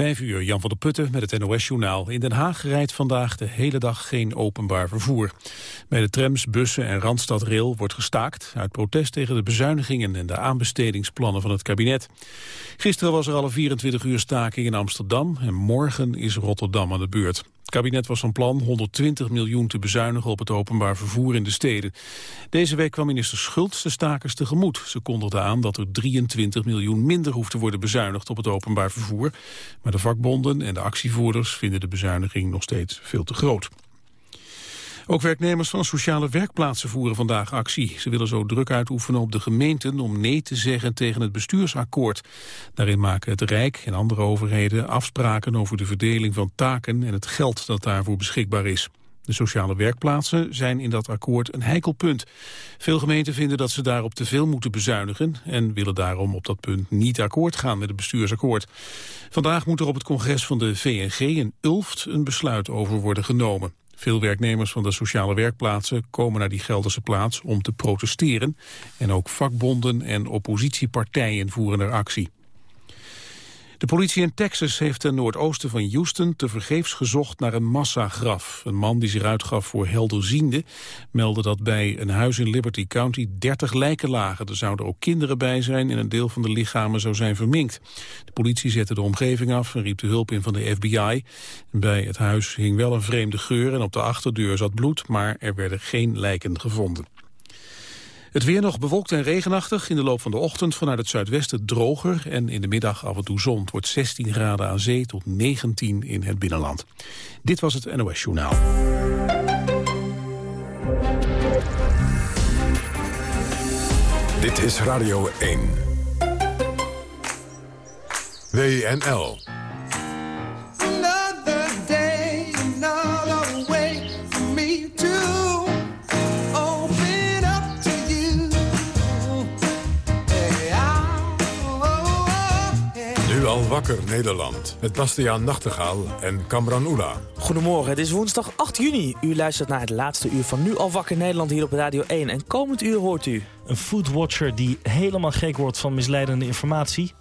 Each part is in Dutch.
Vijf uur, Jan van der Putten met het NOS-journaal. In Den Haag rijdt vandaag de hele dag geen openbaar vervoer. Bij de trams, bussen en Randstadrail wordt gestaakt... uit protest tegen de bezuinigingen en de aanbestedingsplannen van het kabinet. Gisteren was er al een 24 uur staking in Amsterdam... en morgen is Rotterdam aan de beurt. Het kabinet was van plan 120 miljoen te bezuinigen op het openbaar vervoer in de steden. Deze week kwam minister Schultz de stakers tegemoet. Ze kondigde aan dat er 23 miljoen minder hoeft te worden bezuinigd op het openbaar vervoer. Maar de vakbonden en de actievoerders vinden de bezuiniging nog steeds veel te groot. Ook werknemers van sociale werkplaatsen voeren vandaag actie. Ze willen zo druk uitoefenen op de gemeenten om nee te zeggen tegen het bestuursakkoord. Daarin maken het Rijk en andere overheden afspraken over de verdeling van taken en het geld dat daarvoor beschikbaar is. De sociale werkplaatsen zijn in dat akkoord een heikel punt. Veel gemeenten vinden dat ze daarop te veel moeten bezuinigen... en willen daarom op dat punt niet akkoord gaan met het bestuursakkoord. Vandaag moet er op het congres van de VNG in Ulft een besluit over worden genomen. Veel werknemers van de sociale werkplaatsen komen naar die Gelderse plaats om te protesteren. En ook vakbonden en oppositiepartijen voeren er actie. De politie in Texas heeft ten noordoosten van Houston tevergeefs gezocht naar een massagraf. Een man die zich uitgaf voor helderziende meldde dat bij een huis in Liberty County 30 lijken lagen. Er zouden ook kinderen bij zijn en een deel van de lichamen zou zijn verminkt. De politie zette de omgeving af en riep de hulp in van de FBI. Bij het huis hing wel een vreemde geur en op de achterdeur zat bloed, maar er werden geen lijken gevonden. Het weer nog bewolkt en regenachtig. In de loop van de ochtend vanuit het zuidwesten droger. En in de middag af en toe zon. Het wordt 16 graden aan zee tot 19 in het binnenland. Dit was het NOS Journaal. Dit is Radio 1. WNL. Wakker Nederland. Met Bastiaan Nachtegaal en Kamran Oela. Goedemorgen, het is woensdag 8 juni. U luistert naar het laatste uur van Nu al Wakker Nederland hier op Radio 1. En komend uur hoort u... Een foodwatcher die helemaal gek wordt van misleidende informatie.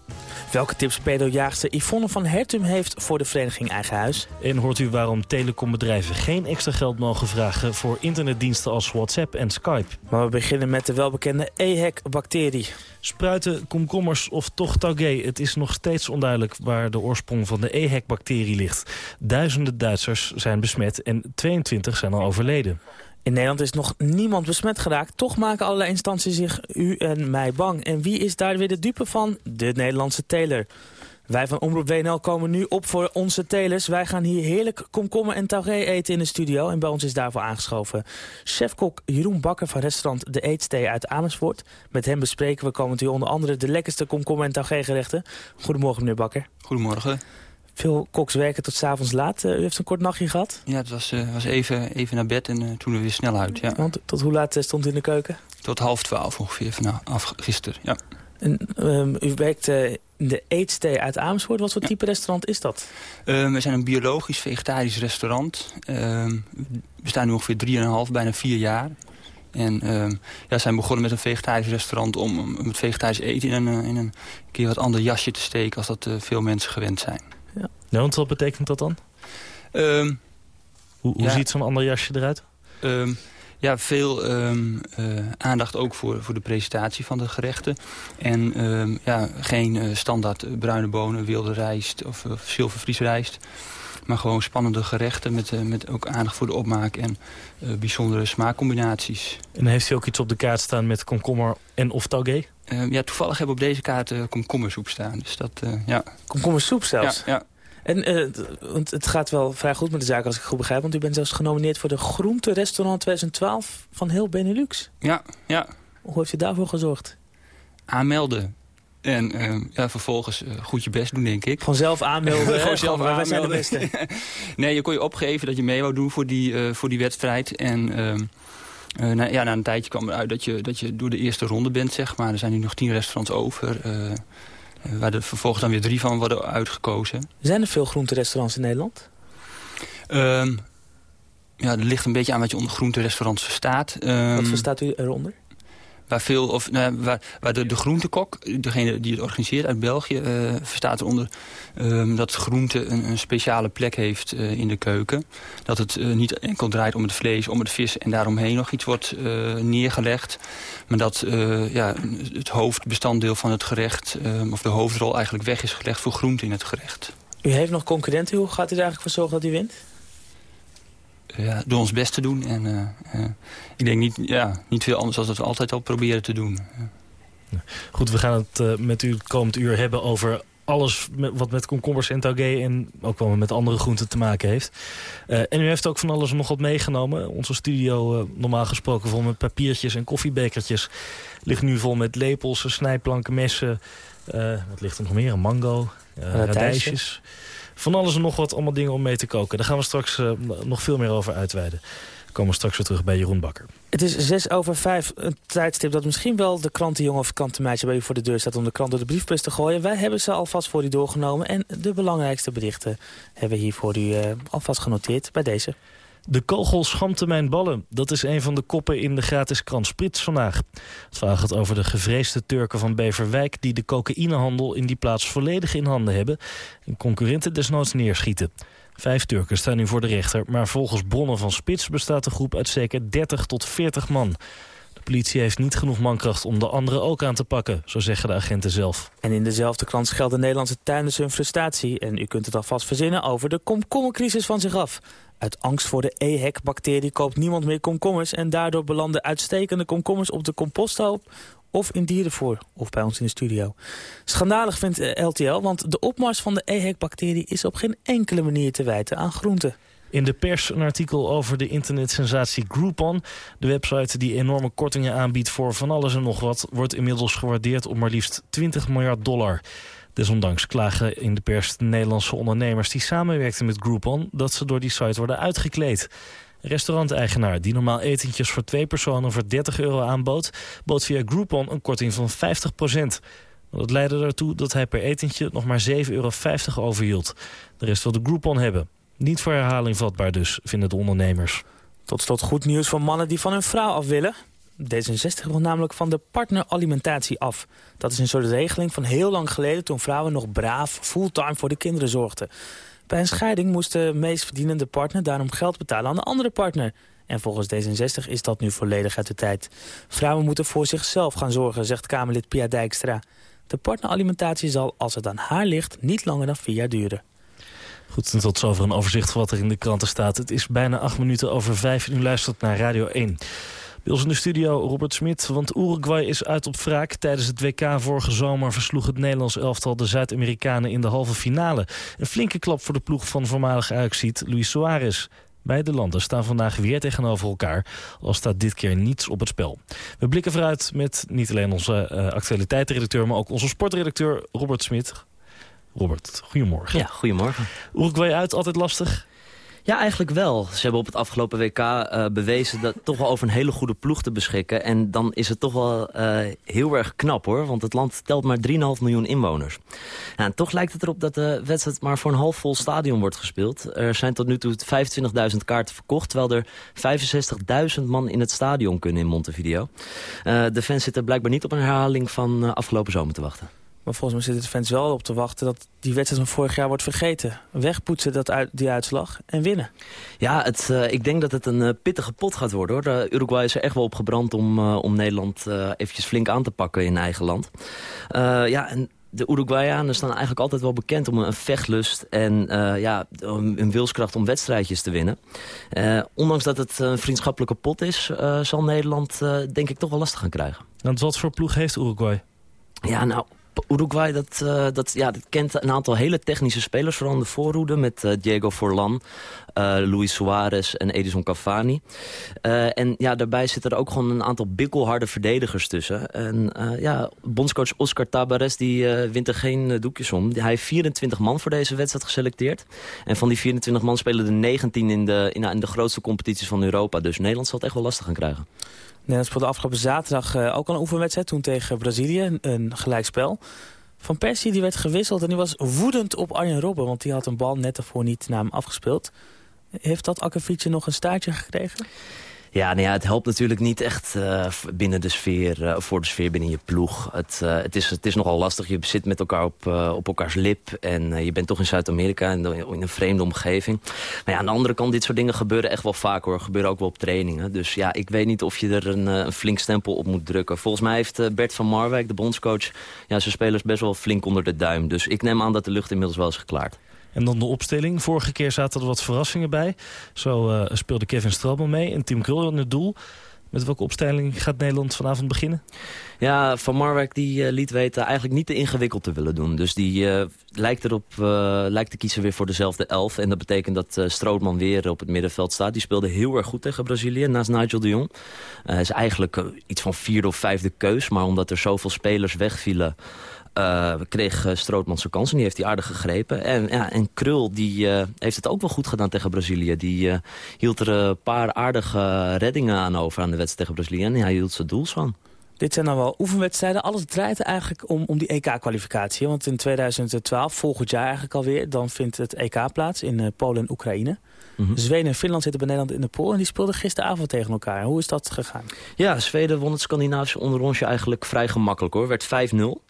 Welke tips pedojaagster Yvonne van Hertum heeft voor de vereniging Eigen Huis. En hoort u waarom telecombedrijven geen extra geld mogen vragen... voor internetdiensten als WhatsApp en Skype. Maar we beginnen met de welbekende EHEC-bacterie. Spruiten, komkommers of toch taugé. Het is nog steeds onduidelijk waar de oorsprong van de EHEC-bacterie ligt. Duizenden Duitsers zijn besmet en 22 zijn al overleden. In Nederland is nog niemand besmet geraakt. Toch maken allerlei instanties zich u en mij bang. En wie is daar weer de dupe van? De Nederlandse teler. Wij van Omroep WNL komen nu op voor onze telers. Wij gaan hier heerlijk komkommer en taugé eten in de studio. En bij ons is daarvoor aangeschoven chefkok Jeroen Bakker van restaurant De Eetstee uit Amersfoort. Met hem bespreken we komend uur onder andere de lekkerste komkommer en taugé gerechten. Goedemorgen meneer Bakker. Goedemorgen. Veel koks werken tot s'avonds laat. Uh, u heeft een kort nachtje gehad? Ja, het was, uh, was even, even naar bed en uh, toen er weer snel uit. Ja. Want tot hoe laat stond u in de keuken? Tot half twaalf ongeveer vanaf gisteren, ja. En um, u werkt in de Eetstee uit Amersfoort. Wat voor type restaurant is dat? Um, we zijn een biologisch vegetarisch restaurant. Um, we staan nu ongeveer 3,5, bijna vier jaar. En ja, zijn begonnen met een vegetarisch restaurant om, om het vegetarisch eten in een, in een keer wat ander jasje te steken als dat veel mensen gewend zijn. Want wat betekent dat dan? Um, hoe hoe ja, ziet zo'n ander jasje eruit? Um, ja, veel um, uh, aandacht ook voor, voor de presentatie van de gerechten. En ja, geen uh, standaard bruine bonen, wilde rijst of, of zilvervries rijst. Maar gewoon spannende gerechten met, uh, met ook aandacht voor de opmaak en bijzondere smaakcombinaties. En heeft u ook iets op de kaart staan met komkommer en of taugé? ja, toevallig hebben we op deze kaart komkommersoep staan. Dus dat, ja. Komkommersoep zelfs? Ja, ja. En uh, het gaat wel vrij goed met de zaak als ik goed begrijp. Want u bent zelfs genomineerd voor de Groente Restaurant 2012 van heel Benelux. Ja, ja. Hoe heeft u daarvoor gezorgd? Aanmelden. En uh, ja, vervolgens uh, goed je best doen, denk ik. Gewoon zelf aanmelden. Gewoon zelf aanmelden. Wij zijn de beste. nee, je kon je opgeven dat je mee wou doen voor die, uh, voor die wedstrijd. En uh, na, ja, na een tijdje kwam eruit dat je, dat je door de eerste ronde bent, zeg maar. Er zijn nu nog tien restaurants over. Waar er vervolgens dan weer drie van worden uitgekozen. Zijn er veel groenterestaurants in Nederland? Um, ja, er ligt een beetje aan wat je onder groenterestaurants verstaat. Um, wat verstaat u eronder? Waar, veel, of, nou, waar, de, groentekok, degene die het organiseert uit België, uh, verstaat eronder um, dat groente een, een, speciale plek heeft uh, in de keuken. Dat het uh, niet enkel draait om het vlees, om het vis en daaromheen nog iets wordt neergelegd. Maar dat ja, het hoofdbestanddeel van het gerecht, ehm, of de hoofdrol eigenlijk weg is gelegd voor groente in het gerecht. U heeft nog concurrenten, hoe gaat u er eigenlijk voor zorgen dat u wint? Ja, door ons best te doen. En uh, ik denk niet, ja, niet veel anders dan dat we altijd al proberen te doen. Goed, we gaan het uh, met u het komend uur hebben over alles met, wat met komkommers en taugé en ook wel met andere groenten te maken heeft. Uh, en u heeft ook van alles nog wat meegenomen. Onze studio, normaal gesproken vol met papiertjes en koffiebekertjes, ligt nu vol met lepels, snijplanken, messen. wat ligt er nog meer? Een mango, radijsjes van alles en nog wat, allemaal dingen om mee te koken. Daar gaan we straks uh, nog veel meer over uitweiden. We komen straks weer terug bij Jeroen Bakker. Het is zes over vijf, een tijdstip dat misschien wel de krantenjongen of krantenmeisje bij u voor de deur staat om de krant door de briefbus te gooien. Wij hebben ze alvast voor u doorgenomen en de belangrijkste berichten hebben we hier voor u uh, alvast genoteerd bij deze. De kogel schampte mijn ballen. Dat is een van de koppen in de gratis krant Sprits vandaag. Het verhaal gaat over de gevreesde Turken van Beverwijk... die de cocaïnehandel in die plaats volledig in handen hebben... en concurrenten desnoods neerschieten. Vijf Turken staan nu voor de rechter... maar volgens bronnen van Spits bestaat de groep uit zeker 30 tot 40 man. Politie heeft niet genoeg mankracht om de anderen ook aan te pakken, zo zeggen de agenten zelf. En in dezelfde krant scheldt de Nederlandse tuinders hun frustratie. En u kunt het alvast verzinnen over de komkommercrisis van zich af. Uit angst voor de EHEC-bacterie koopt niemand meer komkommers... en daardoor belanden uitstekende komkommers op de composthoop of in dierenvoer, of bij ons in de studio. Schandalig vindt eh, LTL, want de opmars van de EHEC-bacterie... is op geen enkele manier te wijten aan groenten. In de pers een artikel over de internetsensatie Groupon. De website die enorme kortingen aanbiedt voor van alles en nog wat... wordt inmiddels gewaardeerd op maar liefst 20 miljard dollar. Desondanks klagen in de pers de Nederlandse ondernemers die samenwerkten met Groupon... dat ze door die site worden uitgekleed. Restauranteigenaar die normaal etentjes voor twee personen voor 30 euro aanbood... bood via Groupon een korting van 50% Dat leidde ertoe dat hij per etentje nog maar 7,50 euro overhield. De rest wilde Groupon hebben. Niet voor herhaling vatbaar dus, vinden de ondernemers. Tot slot goed nieuws voor mannen die van hun vrouw af willen. D66 wil namelijk van de partneralimentatie af. Dat is een soort regeling van heel lang geleden... toen vrouwen nog braaf fulltime voor de kinderen zorgden. Bij een scheiding moest de meest verdienende partner daarom geld betalen aan de andere partner. En volgens D66 is dat nu volledig uit de tijd. Vrouwen moeten voor zichzelf gaan zorgen, zegt Kamerlid Pia Dijkstra. De partneralimentatie zal, als het aan haar ligt, niet langer dan vier jaar duren. Goed, en tot zover een overzicht van wat er in de kranten staat. Het is bijna acht minuten over vijf en u luistert naar Radio 1. Bij ons in de studio Robert Smit, want Uruguay is uit op wraak. Tijdens het WK vorige zomer versloeg het Nederlands elftal de Zuid-Amerikanen in de halve finale. Een flinke klap voor de ploeg van voormalig Ajaxiet Luis Suarez. Beide landen staan vandaag weer tegenover elkaar, al staat dit keer niets op het spel. We blikken vooruit met niet alleen onze uh, actualiteitsredacteur, maar ook onze sportredacteur Robert Smit. Robert, goedemorgen. Ja, goedemorgen. Uruguay uit, altijd lastig? Ja, eigenlijk wel. Ze hebben op het afgelopen WK uh, eh, bewezen dat toch wel over een hele goede ploeg te beschikken. En dan is het toch wel uh, heel erg knap hoor. Want het land telt maar 3,5 miljoen inwoners. en toch lijkt het erop dat de wedstrijd maar voor een half vol stadion wordt gespeeld. Er zijn tot nu toe 25.000 kaarten verkocht. Terwijl er 65.000 man in het stadion kunnen in Montevideo. Uh, de fans zitten blijkbaar niet op een herhaling van afgelopen zomer te wachten. Maar volgens mij zitten de fans wel op te wachten dat die wedstrijd van vorig jaar wordt vergeten. Wegpoetsen dat uit, die uitslag en winnen. Ja, het, uh, ik denk dat het een uh, pittige pot gaat worden. hoor. De Uruguay is er echt wel op gebrand om, uh, om Nederland eventjes flink aan te pakken in eigen land. ja, en de Uruguayanen staan eigenlijk altijd wel bekend om een vechtlust en ja, een wilskracht om wedstrijdjes te winnen. ondanks dat het een vriendschappelijke pot is, zal Nederland denk ik toch wel lastig gaan krijgen. Want wat voor ploeg heeft Uruguay? Ja, nou, Uruguay dat, uh, dat, ja, dat kent een aantal hele technische spelers, vooral in de voorhoede... met uh, Diego Forlan, uh, Luis Suarez en Edison Cavani. en ja, daarbij zitten er ook gewoon een aantal bikkelharde verdedigers tussen. En ja, bondscoach Oscar Tabares die, wint er geen doekjes om. Hij heeft 24 man voor deze wedstrijd geselecteerd. En van die 24 man spelen er 19 in de, in, in de grootste competities van Europa. Dus Nederland zal het echt wel lastig gaan krijgen. Nederland speelde afgelopen zaterdag uh, ook al een oefenwedstrijd. Toen tegen Brazilië, een, gelijkspel. Van Persie die werd gewisseld en die was woedend op Arjen Robben. Want die had een bal net ervoor niet naar hem afgespeeld. Heeft dat akkefietje nog een staartje gekregen? Ja, nou het helpt natuurlijk niet echt uh, binnen de sfeer, uh, voor de sfeer binnen je ploeg. Het, uh, het, is, het is nogal lastig. Je zit met elkaar op, op elkaars lip. En je bent toch in Zuid-Amerika in, in een vreemde omgeving. Maar ja, aan de andere kant, dit soort dingen gebeuren echt wel vaak hoor. Gebeuren ook wel op trainingen. Dus ja, ik weet niet of je er een, een flink stempel op moet drukken. Volgens mij heeft Bert van Marwijk, de bondscoach... ja, zijn spelers best wel flink onder de duim. Dus ik neem aan dat de lucht inmiddels wel is geklaard. En dan de opstelling. Vorige keer zaten er wat verrassingen bij. Zo uh, speelde Kevin Strabel mee en Tim Krul in het doel. Met welke opstelling gaat Nederland vanavond beginnen? Ja, Van Marwijk die, uh, liet weten eigenlijk niet te ingewikkeld te willen doen. Dus die uh, lijkt, erop, lijkt te kiezen weer voor dezelfde elf. En dat betekent dat Strootman weer op het middenveld staat. Die speelde heel erg goed tegen Brazilië, naast Nigel de Jong. Hij is eigenlijk iets van vierde of vijfde keus. Maar omdat er zoveel spelers wegvielen... Uh, kreeg uh, Strootman zijn kans en die heeft hij aardig gegrepen. En, ja, en Krul die, uh, heeft het ook wel goed gedaan tegen Brazilië. Die hield er een paar aardige reddingen aan over aan de wedstrijd tegen Brazilië. En hij hield zijn doels van. Dit zijn dan wel oefenwedstrijden. Alles draait eigenlijk om, om die EK-kwalificatie. Want in 2012, volgend jaar eigenlijk alweer... dan vindt het EK plaats in Polen en Oekraïne. Mm -hmm. Zweden en Finland zitten bij Nederland in de pool... en die speelden gisteravond tegen elkaar. Hoe is dat gegaan? Ja, Zweden won het Scandinavische onderrondje eigenlijk vrij gemakkelijk. hoor. Werd 5-0.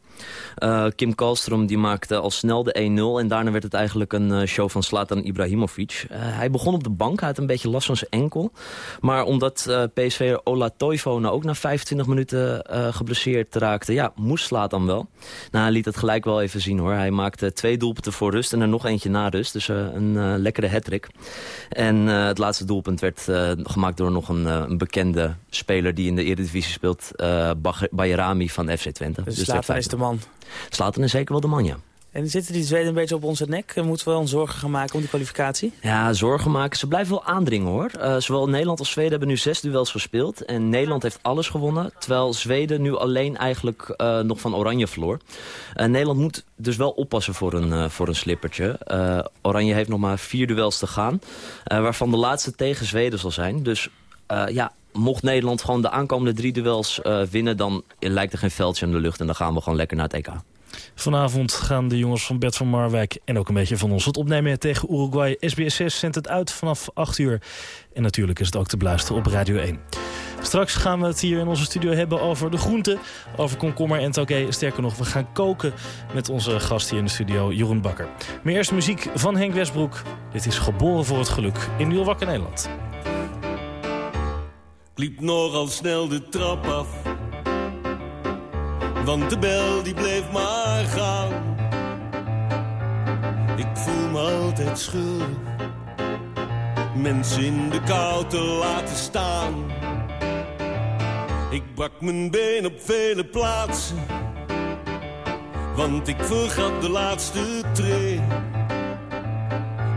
Uh, Kim Kalstrom die maakte al snel de 1-0. En daarna werd het eigenlijk een uh, show van Slatan Ibrahimovic. Uh, hij begon op de bank. Hij had een beetje last van zijn enkel. Maar omdat PSV Ola Toivonen ook na 25 minuten geblesseerd raakte... ja, moest Slatan wel. Nou, hij liet het gelijk wel even zien hoor. Hij maakte twee doelpunten voor rust en er nog eentje na rust. Dus een lekkere hattrick. En het laatste doelpunt werd gemaakt door nog een, een, bekende speler... die in de Eredivisie speelt, Bayrami van FC Twente. Dus, dus Slatan is de man man. Slaten is zeker wel de man, ja. En zitten die Zweden een beetje op onze nek? Moeten we ons zorgen gaan maken om die kwalificatie? Ja, zorgen maken. Ze blijven wel aandringen hoor. Uh, zowel Nederland als Zweden hebben nu zes duels gespeeld. En Nederland heeft alles gewonnen. Terwijl Zweden nu alleen eigenlijk uh, nog van Oranje verloor. Uh, Nederland moet dus wel oppassen voor een, voor een slippertje. Oranje heeft nog maar vier duels te gaan. waarvan de laatste tegen Zweden zal zijn. Dus ja, mocht Nederland gewoon de aankomende drie duels uh, winnen... dan lijkt er geen veldje in de lucht en dan gaan we gewoon lekker naar het EK. Vanavond gaan de jongens van Bert van Marwijk en ook een beetje van ons het opnemen tegen Uruguay. SBS6 zendt het uit vanaf 8 uur. En natuurlijk is het ook te beluisteren op Radio 1. Straks gaan we het hier in onze studio hebben over de groenten, over komkommer en toké. Sterker nog, we gaan koken met onze gast hier in de studio, Jeroen Bakker. Maar eerst muziek van Henk Westbroek. Dit is Geboren voor het Geluk in Nieuw Wakker Nederland liep nogal snel de trap af. Want de bel die bleef maar gaan. Ik voel me altijd schuldig. Mensen in de kou te laten staan. Ik brak mijn been op vele plaatsen. Want ik vergat de laatste tree.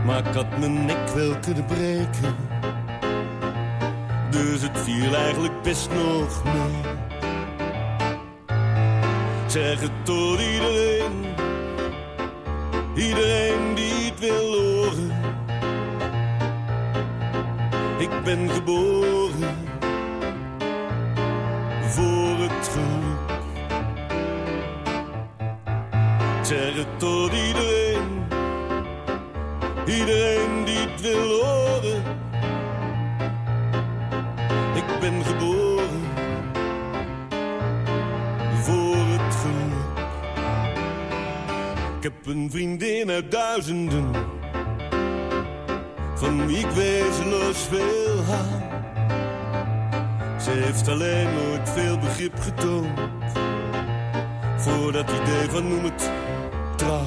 Maar ik had mijn nek wel kunnen breken dus het viel eigenlijk best nog mee. Zeg het tot iedereen, iedereen die het wil horen. Ik ben geboren voor het geluk. Zeg het tot iedereen, iedereen een vriendin uit duizenden, van wie ik wezenloos veel hou. Ze heeft alleen nooit veel begrip getoond, voor dat idee van noem het trouw.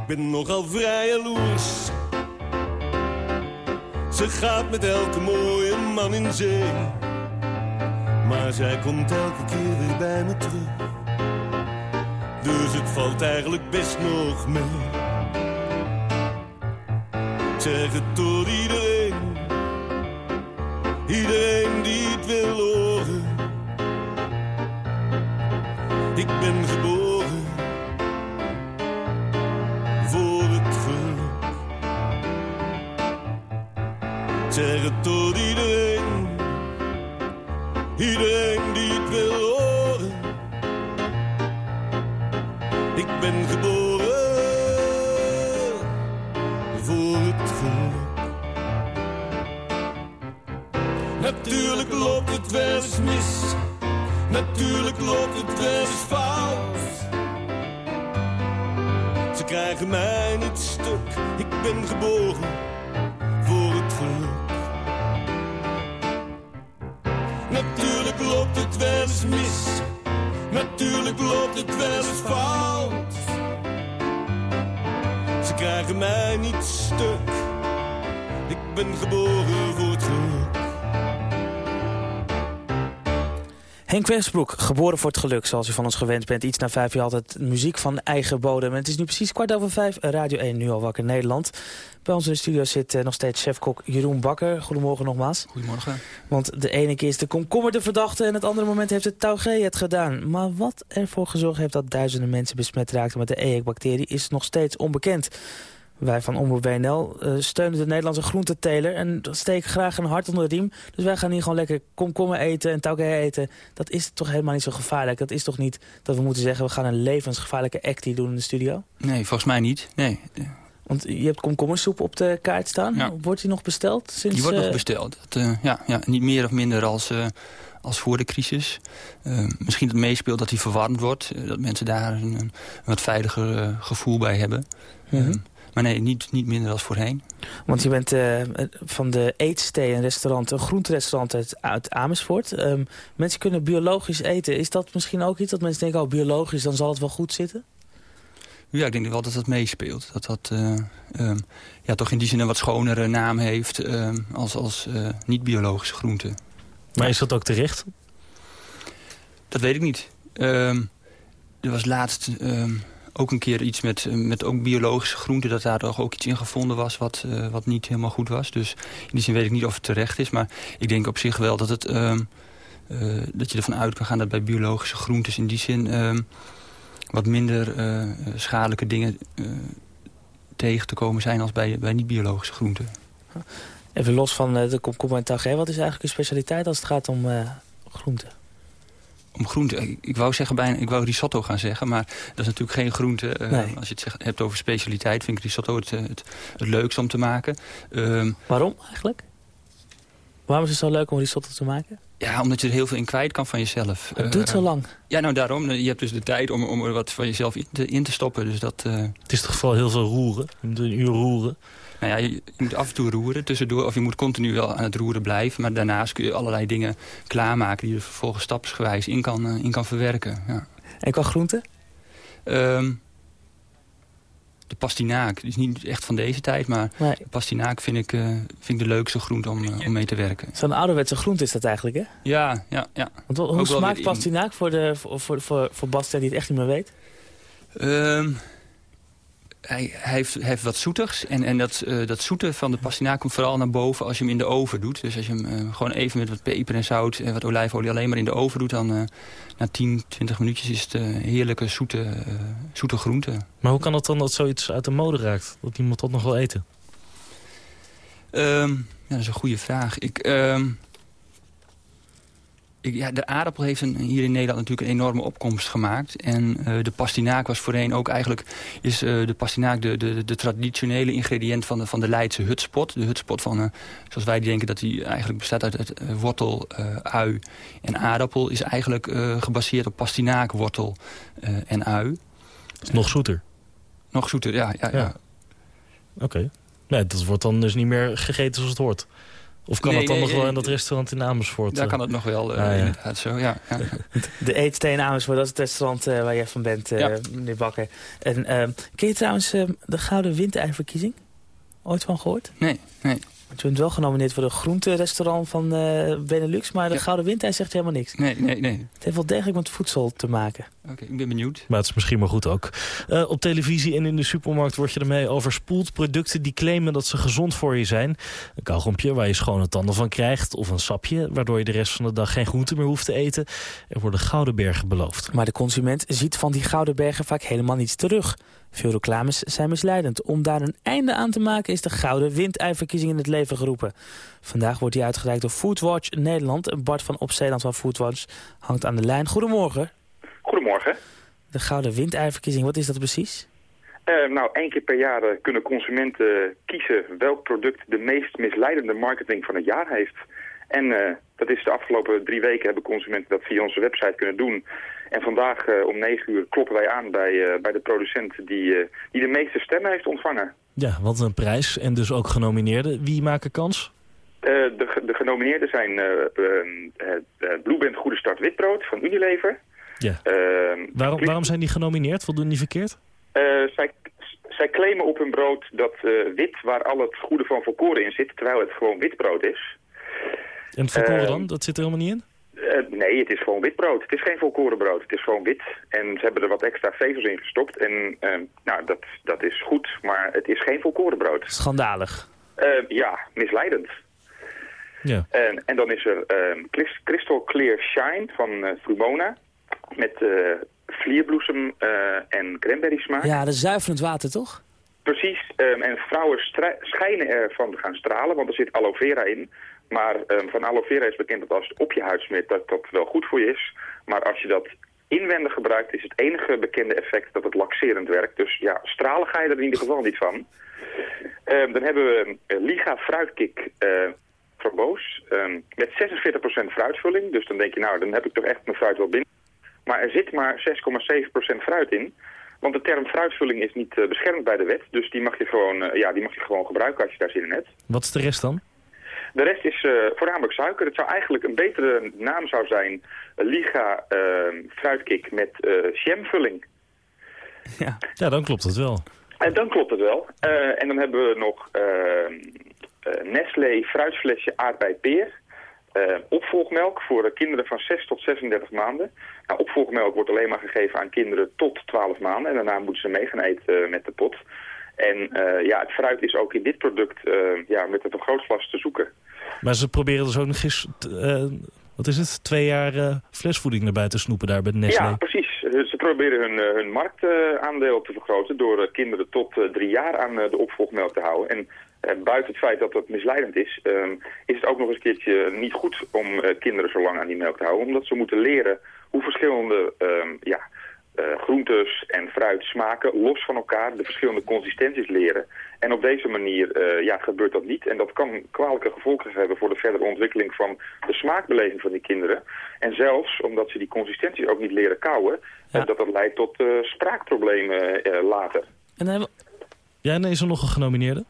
Ik ben nogal vrij jaloers ze gaat met elke mooie man in zee. Maar zij komt elke keer weer bij me terug. Dus het valt eigenlijk best nog mee. zeg het tot iedereen. Iedereen die het wil Ze krijgen mij niet stuk. Ik ben geboren voor het geluk. Natuurlijk loopt het wel eens mis. Natuurlijk loopt het wel eens fout. Ze krijgen mij niet stuk. Ik ben geboren voor het geluk. Henk Westbroek, geboren voor het geluk, zoals u van ons gewend bent. Iets na vijf jaar altijd muziek van eigen bodem. En het is nu precies kwart over vijf, Radio 1, nu al wakker Nederland. Bij ons in de studio zit uh, nog steeds chefkok Jeroen Bakker. Goedemorgen nogmaals. Goedemorgen. Want de ene keer is de komkommer de verdachte... en het andere moment heeft het taugé het gedaan. Maar wat ervoor gezorgd heeft dat duizenden mensen besmet raakten met de EHEC-bacterie... is nog steeds onbekend. Wij van Omroep WNL uh, steunen de Nederlandse groenteteler... en steken graag een hart onder de riem. Dus wij gaan hier gewoon lekker komkommer eten en taugé eten. Dat is toch helemaal niet zo gevaarlijk? Dat is toch niet dat we moeten zeggen... we gaan een levensgevaarlijke actie doen in de studio? Nee, volgens mij niet. Nee. Want je hebt komkommersoep op de kaart staan. Ja. Wordt die nog besteld? Sinds, Die wordt nog eh, besteld. Dat, eh, ja, ja, niet meer of minder als, eh, als voor de crisis. Eh, misschien dat meespeelt dat die verwarmd wordt. eh, dat mensen daar een, een wat veiliger eh, gevoel bij hebben. Mhm. Eh, maar nee, niet, niet minder als voorheen. Want je bent eh, van de Eetstee, een restaurant, een groenterestaurant uit, uit Amersfoort. Ehm, mensen kunnen biologisch eten. Is dat misschien ook iets dat mensen denken, oh biologisch, dan zal het wel goed zitten? Ja, ik denk wel dat dat meespeelt. Dat dat eh, ehm, ja, toch in die zin een wat schonere naam heeft ehm, als, als eh, niet-biologische groenten. Maar is dat ook terecht? Dat weet ik niet. Ehm, er was laatst ehm, ook een keer iets met, eh, met ook biologische groenten... dat daar toch ook iets in gevonden was wat, eh, wat niet helemaal goed was. Dus in die zin weet ik niet of het terecht is. Maar ik denk op zich wel dat, het, ehm, eh, dat je ervan uit kan gaan... dat bij biologische groentes in die zin ehm, wat minder schadelijke dingen tegen te komen zijn... als bij, bij niet-biologische groenten. Even los van de komkommer en taugé. Wat is eigenlijk een specialiteit als het gaat om groenten? Om groente, ik, ik wou zeggen bijna, ik wou risotto gaan zeggen, maar dat is natuurlijk geen groente. Eh, Nee. Als je het zegt, hebt over specialiteit, vind ik risotto het, eh, het, het leukst om te maken. Ehm, Waarom eigenlijk? Waarom is het zo leuk om risotto te maken? ja, omdat je er heel veel in kwijt kan van jezelf. Het Eh, duurt zo lang. Ja, nou daarom. Je hebt dus de tijd om, om er wat van jezelf in te, in te stoppen. Dus dat, eh, Het is toch vooral heel veel roeren? Je moet een uur roeren. Nou ja, je, moet af en toe roeren tussendoor. Of je moet continu wel aan het roeren blijven. Maar daarnaast kun je allerlei dingen klaarmaken... die je vervolgens stapsgewijs in kan, eh, in kan verwerken. Ja. En qua groenten? Ehm, de pastinaak, die is niet echt van deze tijd, maar Nee. de pastinaak vind ik, eh, vind ik de leukste groente om, eh, om mee te werken. Zo'n ouderwetse groente is dat eigenlijk, hè? Ja, ja, ja. Want hoe Ook smaakt in- pastinaak voor, de, voor, voor, voor, voor Bastiaan die het echt niet meer weet? Ehm, hij, hij, heeft, hij heeft wat zoetigs. En, en dat, eh, dat zoete van de pastinaak komt vooral naar boven als je hem in de oven doet. Dus als je hem eh, gewoon even met wat peper en zout en wat olijfolie alleen maar in de oven doet... dan eh, na 10, 20 minuutjes is het heerlijke zoete, zoete groente. Maar hoe kan het dan dat zoiets uit de mode raakt? Dat iemand dat nog wil eten? Ehm, ja, dat is een goede vraag. Ik, ehm, ik, ja, de aardappel heeft een, hier in Nederland natuurlijk een enorme opkomst gemaakt. En eh, de pastinaak was voorheen ook eigenlijk... is eh, de pastinaak de, de, de traditionele ingrediënt van de, van de Leidse hutspot. De hutspot van, eh, zoals wij denken dat die eigenlijk bestaat uit, uit wortel, ui en aardappel... is eigenlijk gebaseerd op pastinaak, wortel en ui. Is nog zoeter. Nog zoeter, ja. ja, ja. Ja. Oké. Nee, dat wordt dan dus niet meer gegeten zoals het hoort. Of kan Nee, het dan nee, nog wel in dat restaurant in Amersfoort? Daar eh? kan het nog wel eh, Ah, inderdaad zo, ja. ja. De Eetsteen Amersfoort, dat is het restaurant eh, waar jij van bent, meneer Bakker. En, eh, ken je trouwens eh, de Gouden Windeiverkiezing? Ooit van gehoord? Nee, nee. Je bent wel genomineerd voor de groenterestaurant van Benelux... maar de Ja. Gouden Windei zegt helemaal niks. Nee, nee, nee. Het heeft wel degelijk met voedsel te maken. Oké, ik ben benieuwd. Maar het is misschien maar goed ook. Eh, op televisie en in de supermarkt word je ermee overspoeld. Producten die claimen dat ze gezond voor je zijn. Een kauwgompje waar je schone tanden van krijgt. Of een sapje waardoor je de rest van de dag geen groente meer hoeft te eten. Er worden gouden bergen beloofd. Maar de consument ziet van die gouden bergen vaak helemaal niets terug. Veel reclames zijn misleidend. Om daar een einde aan te maken is de Gouden Windeiverkiezing in het leven geroepen. Vandaag wordt die uitgereikt door Foodwatch Nederland. Bart van Opzeeland van Foodwatch hangt aan de lijn. Goedemorgen. Goedemorgen. De Gouden Windeiverkiezing, wat is dat precies? Eh, nou, één keer per jaar eh, kunnen consumenten kiezen welk product de meest misleidende marketing van het jaar heeft. En eh, dat is de afgelopen drie weken hebben consumenten dat via onze website kunnen doen. En vandaag eh, om negen uur kloppen wij aan bij, eh, bij de producent die, eh, die de meeste stemmen heeft ontvangen. Ja, wat een prijs. En dus ook genomineerden. Wie maken kans? Eh, de, de genomineerden zijn eh ehm, het eh, Blueband Goede Start Witbrood van Unilever. Ja. Ehm, Waarom, waarom zijn die genomineerd? Wat doen die verkeerd? Eh, zij, zij claimen op hun brood dat eh, wit waar al het goede van volkoren in zit, terwijl het gewoon witbrood is. En het volkoren Eh, dan? Dat zit er helemaal niet in? Eh, nee, het is gewoon witbrood. Het is geen volkorenbrood. Het is gewoon wit. En ze hebben er wat extra vezels in gestopt. En eh, nou, dat, dat is goed, maar het is geen volkorenbrood. Schandalig. Eh, ja, misleidend. Ja. En, en dan is er Crystal Clear Shine van Frumona. Met eh vlierbloesem eh, en cranberry smaak. Ja, dat is zuiverend water, toch? Precies. ehm, en vrouwen schijnen ervan te gaan stralen, want er zit aloe vera in. Maar ehm, van aloe vera is bekend dat als het op je huid smeert, dat dat wel goed voor je is. Maar als je dat inwendig gebruikt, is het enige bekende effect dat het laxerend werkt. Dus ja, stralen ga je er in ieder geval niet van. Ehm, dan hebben we eh, Liga Fruitkick eh framboos met 46% fruitvulling. Dus dan denk je, nou, dan heb ik toch echt mijn fruit wel binnen. Maar er zit maar 6,7% fruit in. Want de term fruitvulling is niet eh, beschermd bij de wet. Dus die mag, je gewoon, eh, ja, die mag je gewoon gebruiken als je daar zin in hebt. Wat is de rest dan? De rest is eh, voornamelijk suiker. Het zou eigenlijk een betere naam zou zijn Liga fruitkick met eh jamvulling. Ja. Ja, dan klopt het wel. En dan klopt het wel. En dan hebben we nog eh, eh, Nestlé fruitflesje aardbei-peer. Eh, opvolgmelk voor kinderen van 6 tot 36 maanden. Nou, opvolgmelk wordt alleen maar gegeven aan kinderen tot 12 maanden. En daarna moeten ze mee gaan eten eh, met de pot. En eh, ja, het fruit is ook in dit product eh, ja, met een vergrootglas te zoeken. Maar ze proberen dus ook nog eens... wat is het? Twee jaar flesvoeding naar buiten snoepen daar bij Nestlé. Ja, precies. Ze proberen hun, hun marktaandeel te vergroten door kinderen tot drie jaar aan de opvolgmelk te houden. En buiten het feit dat dat misleidend is, ehm, is het ook nog eens een keertje niet goed om eh, kinderen zo lang aan die melk te houden. Omdat ze moeten leren hoe verschillende ehm, ja, eh, groentes en fruit smaken los van elkaar, de verschillende consistenties leren. En op deze manier eh, ja, gebeurt dat niet. En dat kan kwalijke gevolgen hebben voor de verdere ontwikkeling van de smaakbeleving van die kinderen. En zelfs omdat ze die consistenties ook niet leren kouwen, Ja. eh, dat dat leidt tot spraakproblemen later. En dan hebben. Ja, en is er nog een genomineerde?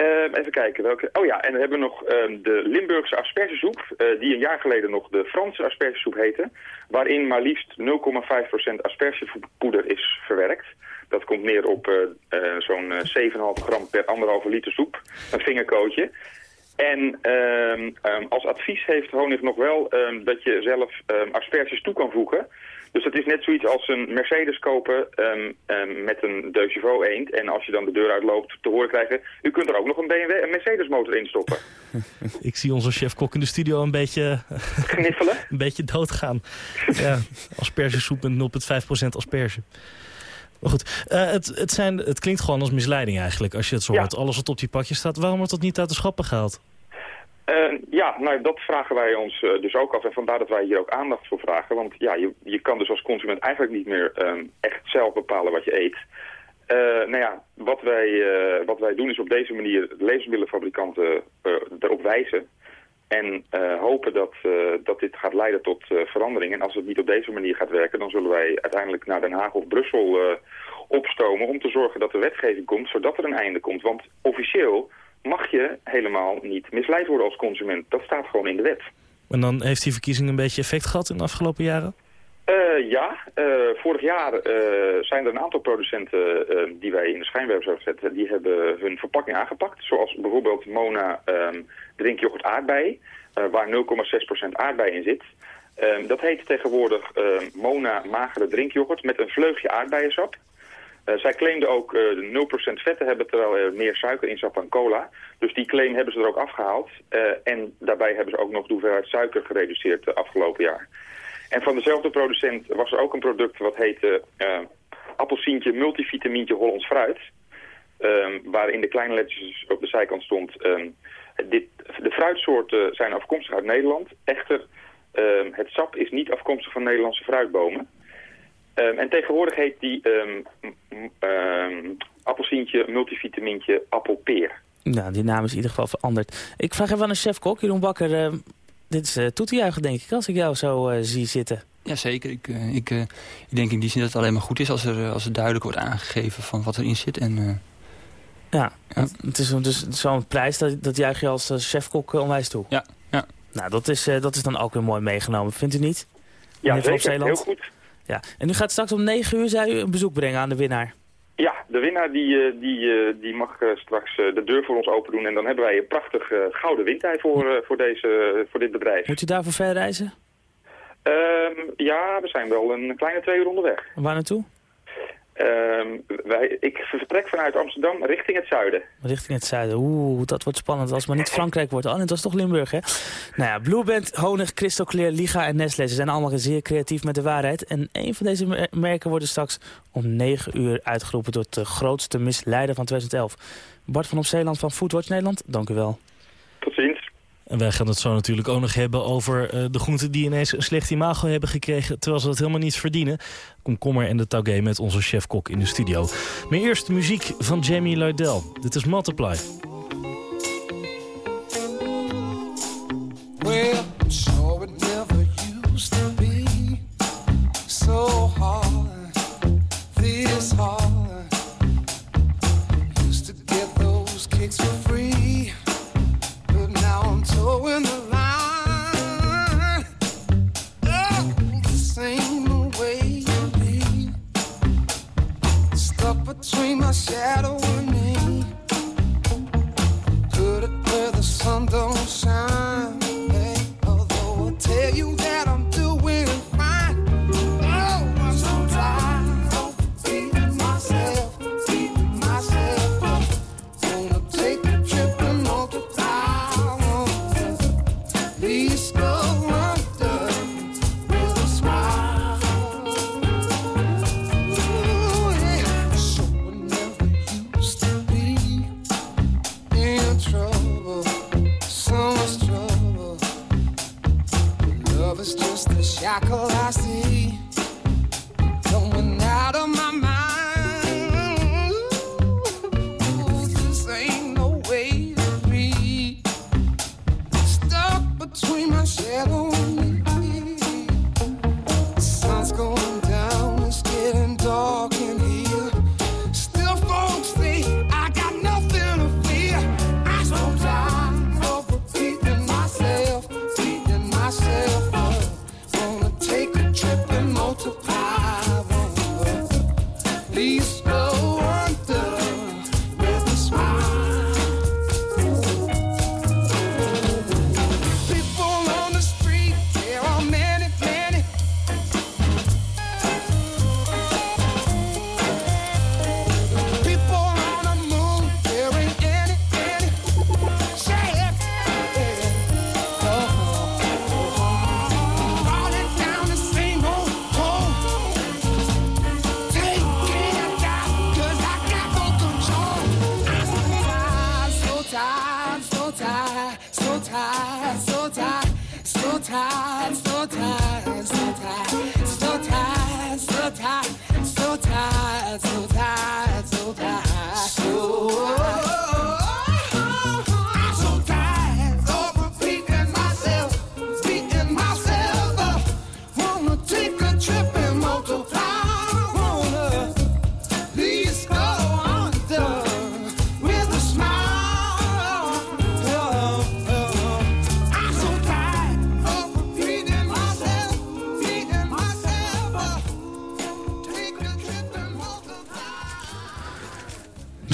Ehm, even kijken. Welke... Oh ja, en dan hebben we nog ehm, de Limburgse aspergesoep, eh, die een jaar geleden nog de Franse aspergesoep heette, waarin maar liefst 0,5% aspergepoeder is verwerkt. Dat komt neer op eh, eh, zo'n eh, 7,5 gram per anderhalve liter soep, een vingerkootje. En ehm, als advies heeft Honig nog wel dat je zelf asperges toe kan voegen. Dus het is net zoiets als een Mercedes kopen ehm, ehm, met een De Chauveau eend. En als je dan de deur uitloopt te horen krijgen... u kunt er ook nog een BMW, een Mercedes motor in stoppen. Ik zie onze chef-kok in de studio een beetje, Gniffelen. een beetje doodgaan. ja, aspergesoep met 0,5% asperge. Maar goed, eh, het, het, zijn, het klinkt gewoon als misleiding eigenlijk als je het zo Ja. hoort. Alles wat op die pakje staat, waarom wordt dat niet uit de schappen gehaald? Eh, ja, nou dat vragen wij ons eh, dus ook af. En vandaar dat wij hier ook aandacht voor vragen. Want ja, je, je kan dus als consument eigenlijk niet meer ehm, echt zelf bepalen wat je eet. Eh, nou ja, wat wij, wat wij doen is op deze manier levensmiddelenfabrikanten erop wijzen. En hopen dat, dat dit gaat leiden tot verandering. En als het niet op deze manier gaat werken, dan zullen wij uiteindelijk naar Den Haag of Brussel opstomen om te zorgen dat er wetgeving komt, zodat er een einde komt. Want officieel mag je helemaal niet misleid worden als consument. Dat staat gewoon in de wet. En dan heeft die verkiezing een beetje effect gehad in de afgelopen jaren? Eh, ja, eh, vorig jaar eh, zijn er een aantal producenten die wij in de schijnwerpers hebben gezet. Die hebben hun verpakking aangepakt. Zoals bijvoorbeeld Mona ehm drinkyoghurt aardbei, waar 0,6% aardbei in zit. Ehm, dat heet tegenwoordig ehm, Mona magere drinkyoghurt met een vleugje aardbeiensap. Eh, zij claimden ook eh, de 0% vet te hebben terwijl er meer suiker in zat dan cola. Dus die claim hebben ze er ook afgehaald. Eh, en daarbij hebben ze ook nog de hoeveelheid suiker gereduceerd de afgelopen jaar. En van dezelfde producent was er ook een product wat heette eh appelsientje multivitamintje Hollands fruit. Ehm, waar in de kleine letters op de zijkant stond... ehm, dit, de fruitsoorten zijn afkomstig uit Nederland. Echter, ehm, het sap is niet afkomstig van Nederlandse fruitbomen. Ehm, en tegenwoordig heet die ehm, m- m- ehm, appelsientje multivitamintje appelpeer. Nou, die naam is in ieder geval veranderd. Ik vraag even aan een chef-kok, Jeroen Bakker. eh, dit is uh, toetejuichen, denk ik, als ik jou zo zie zitten. Ja, zeker. Ik, ik, ik, denk in die zin dat het alleen maar goed is als er, als er duidelijk wordt aangegeven van wat erin zit. En, ja, ja, het is dus zo'n prijs, dat, dat juich je als chefkok onwijs toe. Ja, ja. Nou, dat is, dat is dan ook weer mooi meegenomen, vindt u niet? Ja, zeker. Heel goed. Ja. En u gaat straks om 9 uur, zei u, een bezoek brengen aan de winnaar. Ja, de winnaar die, eh, die, eh, die mag eh, straks de deur voor ons open doen. En dan hebben wij een prachtig gouden windtij voor, voor, deze, voor dit bedrijf. Moet u daarvoor ver reizen? Ehm, ja, we zijn wel een kleine twee uur onderweg. waar naartoe? Ehm, wij, ik vertrek vanuit Amsterdam richting het zuiden. Richting het zuiden. Oeh, dat wordt spannend als het maar niet Frankrijk wordt. Oh, dat is toch Limburg, hè? Nou ja, Blueband, Honig, Crystal Clear, Liga en Nestlé. Ze zijn allemaal zeer creatief met de waarheid. En een van deze merken worden straks om 9 uur uitgeroepen... tot de grootste misleider van 2011. Bart van Opzeeland van Foodwatch Nederland, dank u wel. Tot ziens. En wij gaan het zo natuurlijk ook nog hebben over uh, de groenten die ineens een slecht imago hebben gekregen... terwijl ze dat helemaal niet verdienen. Komkommer en de taugé met onze chefkok in de studio. Maar eerst muziek van Jamie Lydell. Dit is Multiply. Well, so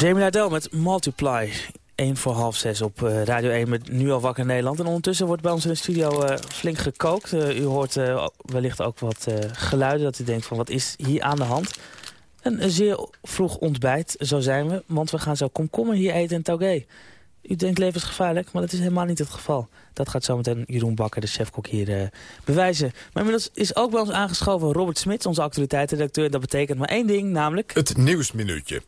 Jamie Nadel met Multiply. 1 voor half 6 op uh, Radio 1 met Nu al wakker Nederland. En ondertussen wordt bij ons in de studio uh, flink gekookt. Uh, u hoort wellicht ook wat geluiden dat u denkt van wat is hier aan de hand. Een zeer vroeg ontbijt, zo zijn we. Want we gaan zo komkommer hier eten in taugé. U denkt levensgevaarlijk, maar dat is helemaal niet het geval. Dat gaat zometeen Jeroen Bakker, de chefkok, hier bewijzen. Maar inmiddels is ook bij ons aangeschoven Robert Smits, onze actualiteitsredacteur. Dat betekent maar één ding, namelijk... Het Nieuwsminuutje.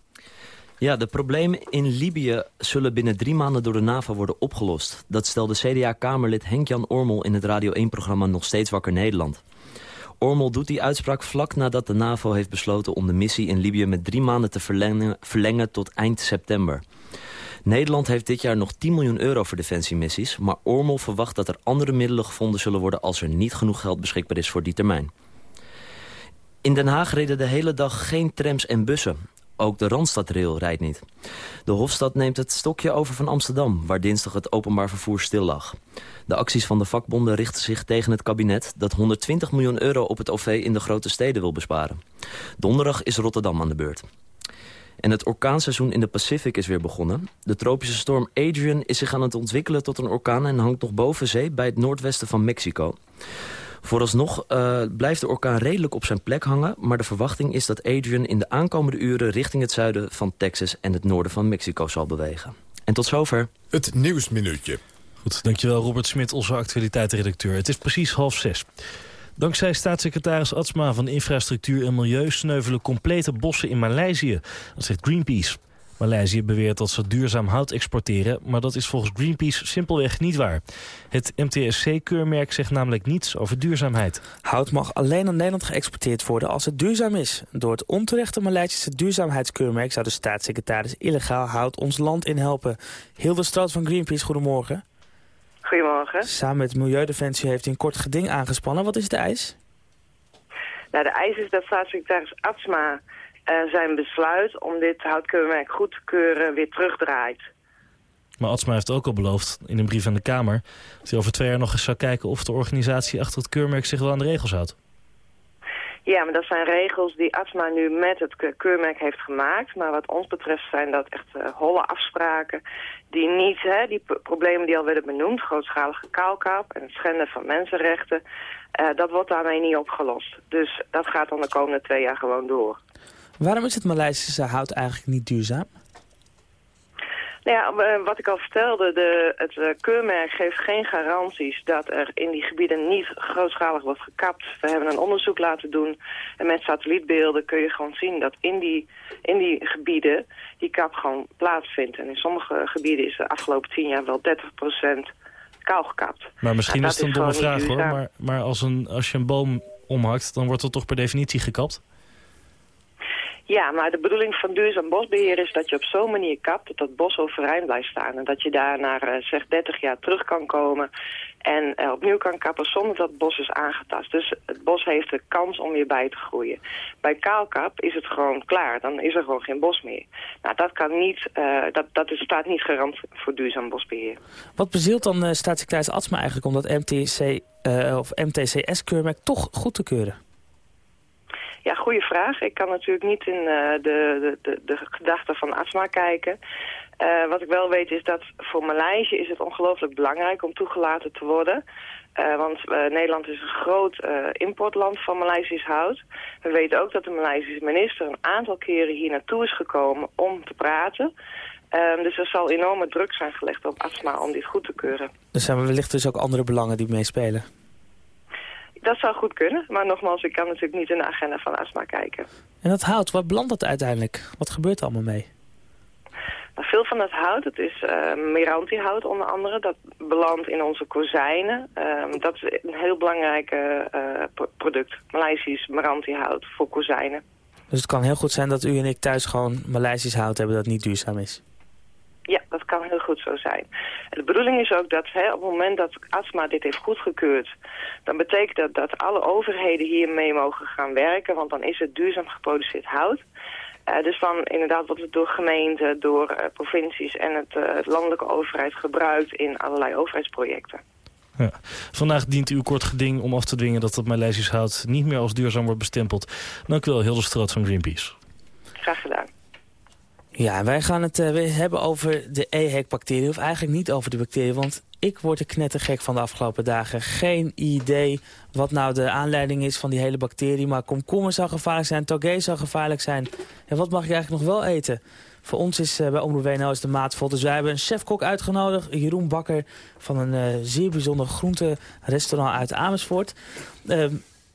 Ja, de problemen in Libië zullen binnen drie maanden door de NAVO worden opgelost. Dat stelde CDA-kamerlid Henk-Jan Ormel in het Radio 1-programma Nog Steeds Wakker Nederland. Ormel doet die uitspraak vlak nadat de NAVO heeft besloten om de missie in Libië met drie maanden te verlengen, tot eind september. Nederland heeft dit jaar nog 10 miljoen euro voor defensiemissies... maar Ormel verwacht dat er andere middelen gevonden zullen worden... als er niet genoeg geld beschikbaar is voor die termijn. In Den Haag reden de hele dag geen trams en bussen. Ook de Randstadrail rijdt niet. De Hofstad neemt het stokje over van Amsterdam... waar dinsdag het openbaar vervoer stil lag. De acties van de vakbonden richten zich tegen het kabinet... dat 120 miljoen euro op het OV in de grote steden wil besparen. Donderdag is Rotterdam aan de beurt. En het orkaanseizoen in de Pacific is weer begonnen. De tropische storm Adrian is zich aan het ontwikkelen tot een orkaan... en hangt nog boven zee bij het noordwesten van Mexico. Vooralsnog uh, blijft de orkaan redelijk op zijn plek hangen... maar de verwachting is dat Adrian in de aankomende uren... richting het zuiden van Texas en het noorden van Mexico zal bewegen. En tot zover. Het Nieuwsminuutje. Goed, dankjewel Robert Smit, onze actualiteitsredacteur. Het is precies half zes. Dankzij staatssecretaris Atsma van Infrastructuur en Milieu... sneuvelen complete bossen in Maleisië. Dat zegt Greenpeace. Maleisië beweert dat ze duurzaam hout exporteren... maar dat is volgens Greenpeace simpelweg niet waar. Het MTSC-keurmerk zegt namelijk niets over duurzaamheid. Hout mag alleen naar Nederland geëxporteerd worden als het duurzaam is. Door het onterechte Maleisische duurzaamheidskeurmerk... zou de staatssecretaris illegaal hout ons land inhelpen. Hilde Stroot van Greenpeace, goedemorgen. Goedemorgen. Samen met Milieudefensie heeft hij een kort geding aangespannen. Wat is de eis? Nou, de eis is dat staatssecretaris Atsma uh, zijn besluit om dit houtkeurmerk goed te keuren weer terugdraait. Maar Atsma heeft ook al beloofd in een brief aan de Kamer... dat hij over twee jaar nog eens zou kijken of de organisatie achter het keurmerk zich wel aan de regels houdt. Ja, maar dat zijn regels die Atsma nu met het keurmerk heeft gemaakt. Maar wat ons betreft zijn dat echt uh, holle afspraken die niet, hè, die problemen die al werden benoemd, grootschalige kaalkap en het schenden van mensenrechten, uh, dat wordt daarmee niet opgelost. Dus dat gaat dan de komende twee jaar gewoon door. Waarom is het Maleisische hout eigenlijk niet duurzaam? Nou ja, eh, wat ik al vertelde, de, het uh, keurmerk geeft geen garanties dat er in die gebieden niet grootschalig wordt gekapt. We hebben een onderzoek laten doen en met satellietbeelden kun je gewoon zien dat in die, in die gebieden die kap gewoon plaatsvindt. En in sommige gebieden is de afgelopen tien jaar wel 30% kaal gekapt. Maar misschien is het een domme vraag hoor, maar, maar als, een, als je een boom omhakt, dan wordt het toch per definitie gekapt? Ja, maar de bedoeling van duurzaam bosbeheer is dat je op zo'n manier kapt dat dat bos overeind blijft staan. En dat je daar na uh, zeg 30 jaar terug kan komen en uh, opnieuw kan kappen zonder dat het bos is aangetast. Dus het bos heeft de kans om weer bij te groeien. Bij kaalkap is het gewoon klaar, dan is er gewoon geen bos meer. Nou, dat, kan niet, uh, dat, dat is, staat niet garant voor duurzaam bosbeheer. Wat bezielt dan uh, staatssecretaris Atsma eigenlijk om dat MTC, of MTCS-keurmerk toch goed te keuren? Ja, goede vraag. Ik kan natuurlijk niet in uh, de, de, de, gedachten van Asma kijken. Uh, wat ik wel weet is dat voor Maleisië is het ongelooflijk belangrijk om toegelaten te worden. Uh, want Nederland is een groot importland van Maleisisch hout. We weten ook dat de Maleisische minister een aantal keren hier naartoe is gekomen om te praten. Uh, dus er zal enorme druk zijn gelegd op ASMA om dit goed te keuren. Er zijn wellicht dus ook andere belangen die meespelen. Dat zou goed kunnen, maar nogmaals, ik kan natuurlijk niet in de agenda van ASMA kijken. En dat hout, wat belandt dat uiteindelijk? Wat gebeurt er allemaal mee? Nou, veel van dat hout, het is uh, Meranti-hout onder andere, dat belandt in onze kozijnen. Uh, dat is een heel belangrijk uh, product, Maleisisch Meranti-hout voor kozijnen. Dus het kan heel goed zijn dat u en ik thuis gewoon Maleisisch hout hebben dat niet duurzaam is? Ja, dat kan heel goed zo zijn. de bedoeling is ook dat hè, op het moment dat ASMA dit heeft goedgekeurd... dan betekent dat dat alle overheden hiermee mogen gaan werken... want dan is het duurzaam geproduceerd hout. Uh, dus dan inderdaad wordt het door gemeenten, door uh, provincies en het, uh, het, landelijke overheid gebruikt in allerlei overheidsprojecten. Ja. Vandaag dient uw kort geding om af te dwingen dat het Maleisisch hout niet meer als duurzaam wordt bestempeld. Dank u wel, Hilde Stroot van Greenpeace. Graag gedaan. Ja, wij gaan het uh, hebben over de EHEC-bacterie. Of eigenlijk niet over de bacterie, want ik word er knettergek van de afgelopen dagen. Geen idee wat nou de aanleiding is van die hele bacterie. Maar komkommer zou gevaarlijk zijn, togé zou gevaarlijk zijn. En wat mag je eigenlijk nog wel eten? Voor ons is uh, bij Omroep WNL is de maat vol. Dus wij hebben een chefkok uitgenodigd, Jeroen Bakker... van een uh, zeer bijzonder groente-restaurant uit Amersfoort. Uh,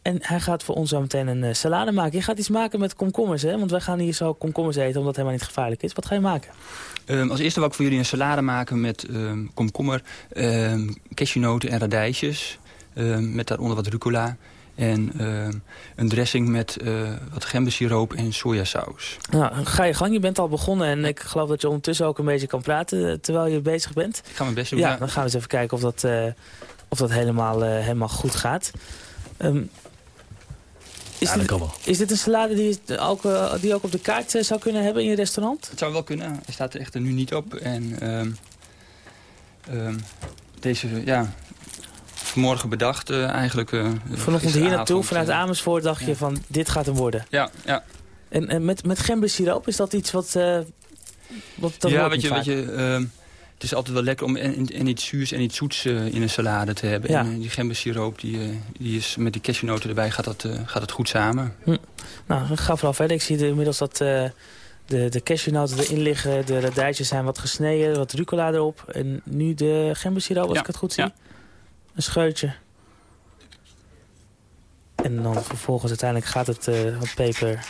en hij gaat voor ons zo meteen een uh, salade maken. Je gaat iets maken met komkommers, hè? Want wij gaan hier zo komkommers eten, omdat het helemaal niet gevaarlijk is. Wat ga je maken? Um, als eerste wil ik voor jullie een salade maken met um, komkommer, um, cashewnoten en radijsjes. met daaronder wat rucola. En uh, een dressing met uh, wat gembersiroop en sojasaus. Nou, ga je gang. Je bent al begonnen en ik geloof dat je ondertussen ook een beetje kan praten terwijl je bezig bent. Ik ga mijn best doen. Ja, dan gaan we eens even kijken of dat, uh, of dat helemaal, helemaal goed gaat. Um, is, ja, dit, dat kan wel. is dit een salade die, ook, die ook op de kaart zou kunnen hebben in je restaurant? Het zou wel kunnen. Hij staat er echter nu niet op. En um, um, deze, ja, vanmorgen bedacht uh, eigenlijk. Uh, Vanochtend hier naartoe, vanuit Amersfoort, dacht ja. je van dit gaat hem worden. Ja, ja. En, en met, met gembersiroop, is dat iets wat... Uh, wat dat ja, weet je, weet je uh, het is altijd wel lekker om en, en iets zuurs en iets zoets in een salade te hebben. Ja. En die gembersiroop, die, die is met die cashewnoten erbij, gaat dat, gaat dat goed samen. Hm. Nou, ga vooral verder. Ik zie inmiddels dat de, de cashewnoten erin liggen. De radijsjes zijn wat gesneden, wat rucola erop. En nu de gembersiroop, als ja. ik het goed zie. Ja. Een scheutje. En dan vervolgens uiteindelijk gaat het uh, wat peper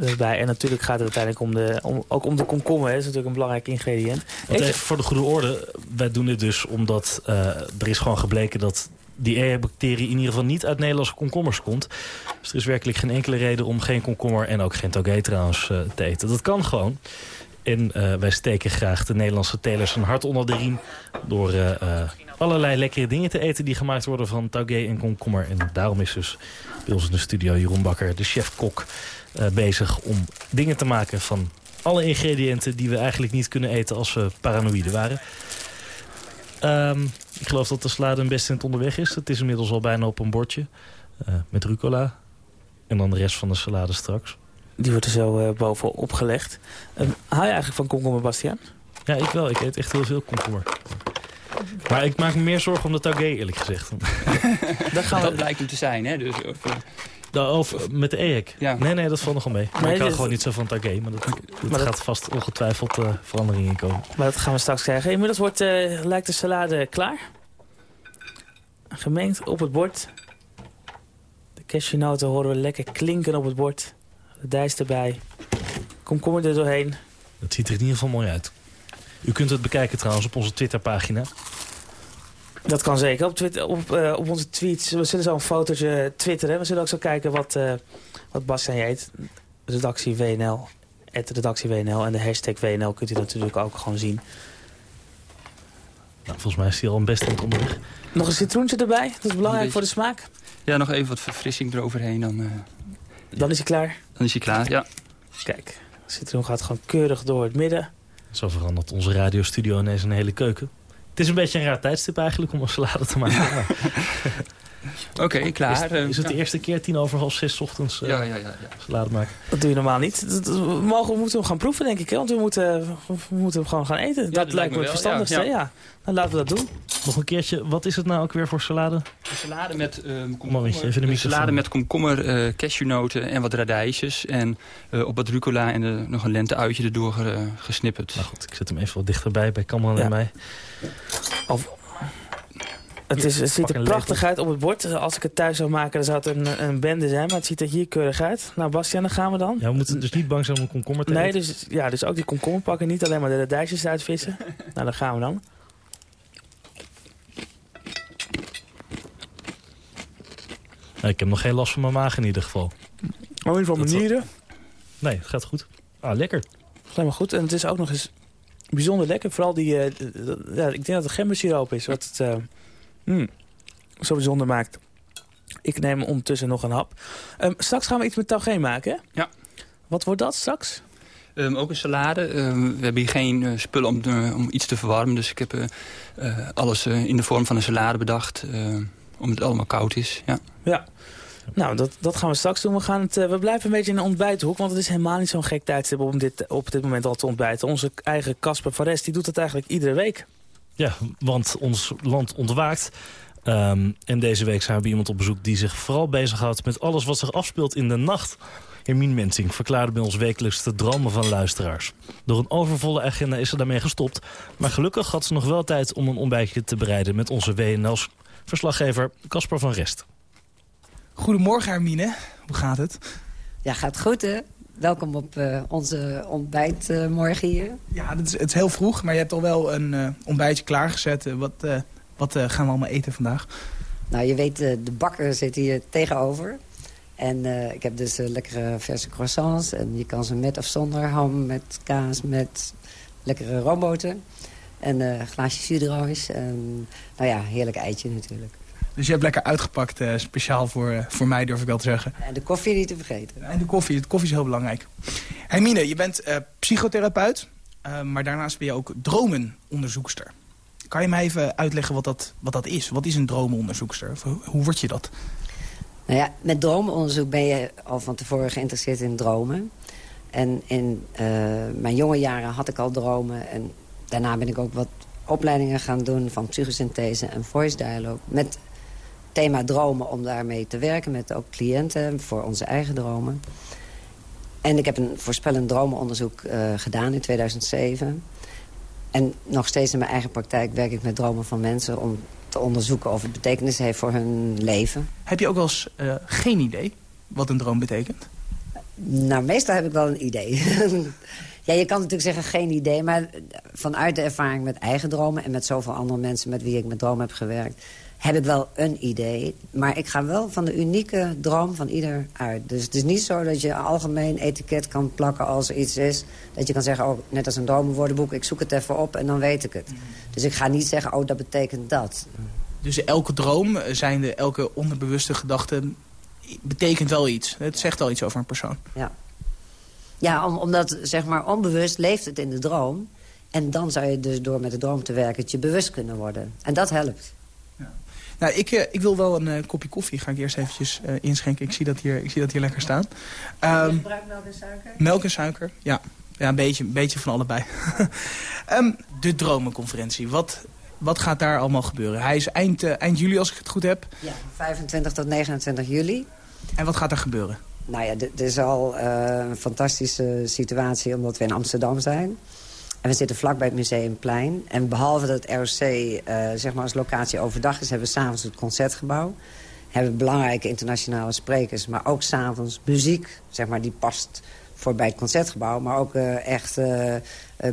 erbij. En natuurlijk gaat het uiteindelijk om de, om, ook om de komkommer. Dat is natuurlijk een belangrijk ingrediënt. Want even voor de goede orde. Wij doen dit dus omdat uh, er is gewoon gebleken dat die E-bacterie in ieder geval niet uit Nederlandse komkommers komt. Dus er is werkelijk geen enkele reden om geen komkommer en ook geen togé trouwens uh, te eten. Dat kan gewoon. En uh, wij steken graag de Nederlandse telers een hart onder de riem door uh, allerlei lekkere dingen te eten die gemaakt worden van taugé en komkommer. En daarom is dus bij ons in de studio Jeroen Bakker, de chef-kok, bezig om dingen te maken van alle ingrediënten die we eigenlijk niet kunnen eten als we paranoïde waren. Um, ik geloof dat de salade een best in het onderweg is. Het is inmiddels al bijna op een bordje met rucola. En dan de rest van de salade straks. Die wordt er zo uh, bovenop gelegd. Um, hou je eigenlijk van komkommer, Bastiaan? Ja, ik wel. Ik eet echt heel veel komkommer. Maar ik maak me meer zorgen om de taugé, eerlijk gezegd. dat, gaan we... dat blijkt hem te zijn, hè? Dus, of, uh... of met de EHEC? Ja. Nee, nee, dat valt nog wel mee. Maar, ik hou dit- gewoon niet zo van taugé. Maar dat, dat Maar dat- gaat vast ongetwijfeld uh, verandering in komen. Maar dat gaan we straks krijgen. Inmiddels wordt, uh, lijkt de salade klaar. Gemengd op het bord. De cashewnoten horen we lekker klinken op het bord. De dijs erbij. Komkommer er doorheen. Dat ziet er in ieder geval mooi uit. U kunt het bekijken trouwens op onze Twitterpagina. Dat kan zeker. Op, Twitter, op, uh, op onze tweets. We zullen zo een fotootje twitteren. We zullen ook zo kijken wat, uh, wat Bastiaan heet. Redactie WNL. Het redactie WNL. En de hashtag WNL kunt u natuurlijk ook gewoon zien. Nou, volgens mij is hij al een best onderweg. Nog een citroentje erbij. Dat is belangrijk voor de smaak. Ja, nog even wat verfrissing eroverheen. Dan, uh, dan is hij klaar. Dan is hij klaar, ja. Kijk, de citroen gaat gewoon keurig door het midden. Zo verandert onze radiostudio ineens een hele keuken. Het is een beetje een raar tijdstip eigenlijk om een salade te maken. Oké, okay, klaar. Is, is het de eerste keer tien over half zes ochtends uh, ja, ja, ja, ja. salade maken? Dat doe je normaal niet. We, mogen, we moeten hem gaan proeven, denk ik. Hè? Want we moeten, we moeten hem gewoon gaan eten. Ja, dat, dat lijkt me het verstandigste. Ja, ja. Dan laten we dat doen. Nog een keertje, wat is het nou ook weer voor salade? Een salade met um, komkommer, even de een salade met komkommer, uh, cashewnoten en wat radijsjes. En uh, op wat rucola en uh, nog een lenteuitje erdoor uh, gesnipperd. Nou goed, ik zet hem even wat dichterbij bij Kamran ja. en mij. Of, het, is, het ziet er prachtig uit op het bord. Als ik het thuis zou maken, dan zou het een, een bende zijn. Maar het ziet er hier keurig uit. Nou, Bastiaan, dan gaan we dan. Ja, we moeten dus niet bang zijn om een komkommer te nee, eten. Dus, ja, dus ook die komkommer pakken. Niet alleen maar de radijsjes uitvissen. nou, dan gaan we dan. Nee, ik heb nog geen last van mijn maag in ieder geval. Oh, in van manieren? Nee, het gaat goed. Ah, lekker. Helemaal goed. En het is ook nog eens bijzonder lekker. Vooral die, uh, ja, ik denk dat het gembersiroop is. Wat het uh, mm, zo bijzonder maakt. Ik neem ondertussen nog een hap. Um, straks gaan we iets met taugé maken, hè? Ja. Wat wordt dat straks? Um, ook een salade. Um, we hebben hier geen uh, spullen om, uh, om iets te verwarmen. Dus ik heb uh, alles in de vorm van een salade bedacht. omdat het allemaal koud is. Ja. ja. Nou, dat, dat gaan we straks doen. We, gaan het, we blijven een beetje in de ontbijthoek. Want het is helemaal niet zo'n gek tijdstip om dit, op dit moment al te ontbijten. Onze eigen Casper van Rest die doet het eigenlijk iedere week. Ja, want ons land ontwaakt. Um, en deze week zijn we bij iemand op bezoek die zich vooral bezighoudt met alles wat zich afspeelt in de nacht. Hermine Mensing verklaarde bij ons wekelijks de dromen van luisteraars. Door een overvolle agenda is ze daarmee gestopt. Maar gelukkig had ze nog wel tijd om een ontbijtje te bereiden met onze WNL's verslaggever Casper van Rest. Goedemorgen Hermine, hoe gaat het? Ja, gaat goed hè. Welkom op uh, onze ontbijt uh, morgen hier. Ja, het is, het is, heel vroeg, maar je hebt al wel een uh, ontbijtje klaargezet. wat wat gaan we allemaal eten vandaag? Nou, je weet, de bakker zit hier tegenover. En ik heb dus lekkere verse croissants. En je kan ze met of zonder ham, met kaas, met lekkere roomboten. En een glaasje zuurroos. En nou ja, heerlijk eitje natuurlijk. Dus je hebt lekker uitgepakt, uh, speciaal voor, uh, voor mij durf ik wel te zeggen. En de koffie niet te vergeten. En de koffie, de koffie is heel belangrijk. Hermine, je bent uh, psychotherapeut, maar daarnaast ben je ook dromenonderzoekster. Kan je mij even uitleggen wat dat, wat dat is? Wat is een dromenonderzoekster? Hoe, hoe word je dat? Nou ja, met dromenonderzoek ben je al van tevoren geïnteresseerd in dromen. En in mijn jonge jaren had ik al dromen. En daarna ben ik ook wat opleidingen gaan doen van psychosynthese en voice dialogue. Met thema dromen om daarmee te werken met ook cliënten voor onze eigen dromen. En ik heb een voorspellend dromenonderzoek uh, gedaan in 2007. En nog steeds in mijn eigen praktijk werk ik met dromen van mensen... om te onderzoeken of het betekenis heeft voor hun leven. Heb je ook wel eens uh, geen idee wat een droom betekent? Nou, meestal heb ik wel een idee. ja, je kan natuurlijk zeggen geen idee... maar vanuit de ervaring met eigen dromen... en met zoveel andere mensen met wie ik met dromen heb gewerkt heb ik wel een idee. Maar ik ga wel van de unieke droom van ieder uit. Dus het is niet zo dat je een algemeen etiket kan plakken als er iets is. Dat je kan zeggen, oh, net als een dromenwoordenboek, ik zoek het even op en dan weet ik het. Dus ik ga niet zeggen, oh, dat betekent dat. Dus elke droom, zijn de, elke onderbewuste gedachte, betekent wel iets. Het zegt wel iets over een persoon. Ja, ja omdat, zeg maar, onbewust leeft het in de droom. En dan zou je dus door met de droom te werken het je bewust kunnen worden. En dat helpt. Nou, ik, uh, ik wil wel een uh, kopje koffie. Ga ik eerst eventjes uh, inschenken. Ik zie dat hier, ik zie dat hier lekker staan. Um, gebruikt melk en suiker? Melk en suiker, ja. Ja, een beetje, een beetje van allebei. um, de Dromenconferentie. Wat, wat gaat daar allemaal gebeuren? Hij is eind, eind juli, als ik het goed heb. Ja, 25 tot 29 juli. En wat gaat er gebeuren? Nou ja, dit is al een fantastische situatie omdat we in Amsterdam zijn. En we zitten vlakbij het Museumplein. En behalve dat het ROC uh, zeg maar als locatie overdag is... hebben we s'avonds het Concertgebouw. Hebben belangrijke internationale sprekers. Maar ook s'avonds muziek, zeg maar, die past voor bij het Concertgebouw. Maar ook uh, echt uh,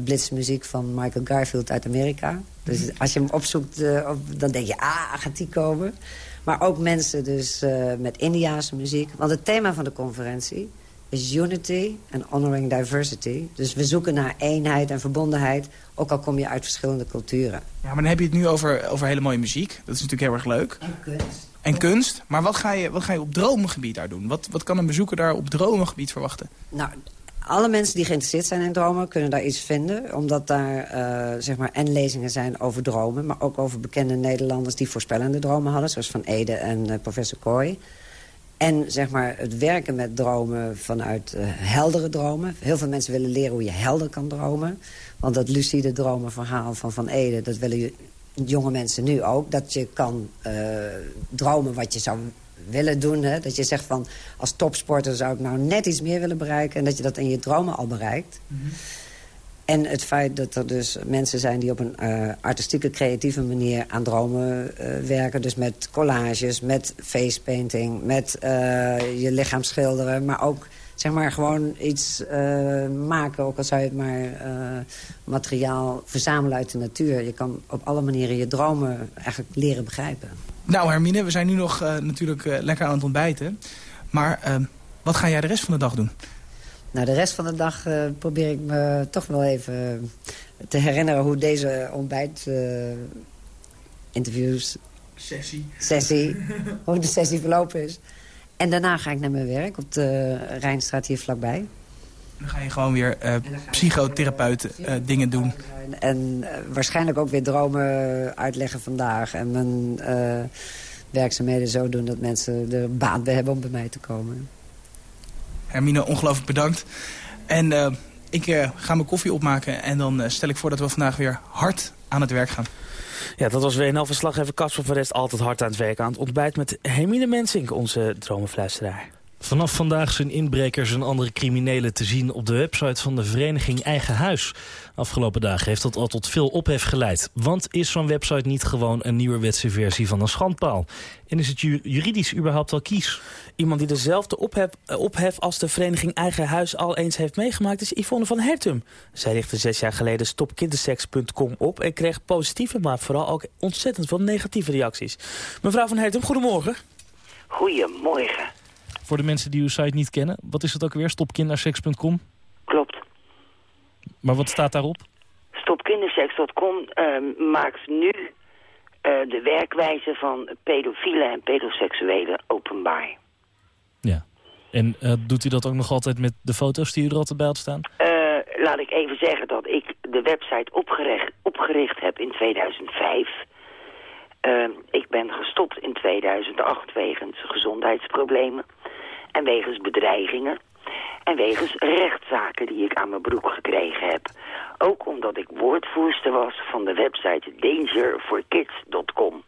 blitzmuziek van Michael Garfield uit Amerika. Dus als je hem opzoekt, op, dan denk je, ah, gaat die komen? Maar ook mensen dus met Indiaanse muziek. Want het thema van de conferentie is unity en honoring diversity. Dus we zoeken naar eenheid en verbondenheid, ook al kom je uit verschillende culturen. Ja, maar dan heb je het nu over, over hele mooie muziek. Dat is natuurlijk heel erg leuk. En kunst. En kunst. Maar wat ga je, wat ga je op dromengebied daar doen? Wat, wat kan een bezoeker daar op dromengebied verwachten? Nou, alle mensen die geïnteresseerd zijn in dromen kunnen daar iets vinden. Omdat daar uh, zeg maar en lezingen zijn over dromen. Maar ook over bekende Nederlanders die voorspellende dromen hadden. Zoals Van Ede en uh, professor Kooi. En zeg maar het werken met dromen vanuit uh, heldere dromen. Heel veel mensen willen leren hoe je helder kan dromen. Want dat lucide dromen verhaal van Van Ede... dat willen jonge mensen nu ook. Dat je kan uh, dromen wat je zou willen doen. Hè? Dat je zegt van als topsporter zou ik nou net iets meer willen bereiken... en dat je dat in je dromen al bereikt. -hmm. En het feit dat er dus mensen zijn die op een uh, artistieke, creatieve manier aan dromen uh, werken. Dus met collages, met facepainting, met uh, je lichaam schilderen. Maar ook zeg maar gewoon iets maken, ook al zou je het maar materiaal verzamelen uit de natuur. Je kan op alle manieren je dromen eigenlijk leren begrijpen. Nou Hermine, we zijn nu nog natuurlijk lekker aan het ontbijten. Maar wat ga jij de rest van de dag doen? Nou, de rest van de dag uh, probeer ik me toch wel even te herinneren... hoe deze ontbijt-interviews... Uh, sessie. Sessie. hoe de sessie verlopen is. En daarna ga ik naar mijn werk op de Rijnstraat hier vlakbij. Dan ga je gewoon weer uh, psychotherapeut dingen doen. En waarschijnlijk ook weer dromen uitleggen vandaag. En mijn werkzaamheden zo doen dat mensen er baat bij hebben om bij mij te komen. Hermine, ongelooflijk bedankt. En uh, ik uh, ga mijn koffie opmaken en dan uh, stel ik voor dat we vandaag weer hard aan het werk gaan. Ja, dat was WNL-verslaggever Casper van Rest altijd hard aan het werk aan het ontbijt met Hermine Mensink, onze dromenfluisteraar. Vanaf vandaag zijn inbrekers en andere criminelen te zien op de website van de vereniging Eigen Huis. Afgelopen dagen heeft dat al tot veel ophef geleid. Want is zo'n website niet gewoon een nieuwerwetse versie van een schandpaal? En is het juridisch überhaupt wel kies? Iemand die dezelfde ophef, eh, ophef als de vereniging Eigen Huis al eens heeft meegemaakt is Yvonne van Hertum. Zij richtte zes jaar geleden stopkindersex.com op en kreeg positieve, maar vooral ook ontzettend veel negatieve reacties. Mevrouw van Hertum, goedemorgen. Goedemorgen. Voor de mensen die uw site niet kennen, wat is het ook weer? Stopkindersex.com? Klopt. Maar wat staat daarop? Stopkindersex.com uh, maakt nu uh, de werkwijze van pedofielen en pedoseksuelen openbaar. Ja. En uh, doet u dat ook nog altijd met de foto's die u er altijd bij had staan? laat ik even zeggen dat ik de website opgericht, opgericht heb in 2005. ik ben gestopt in 2008 wegens gezondheidsproblemen en wegens bedreigingen en wegens rechtszaken die ik aan mijn broek gekregen heb. Ook omdat ik woordvoerster was van de website dangerforkids.com.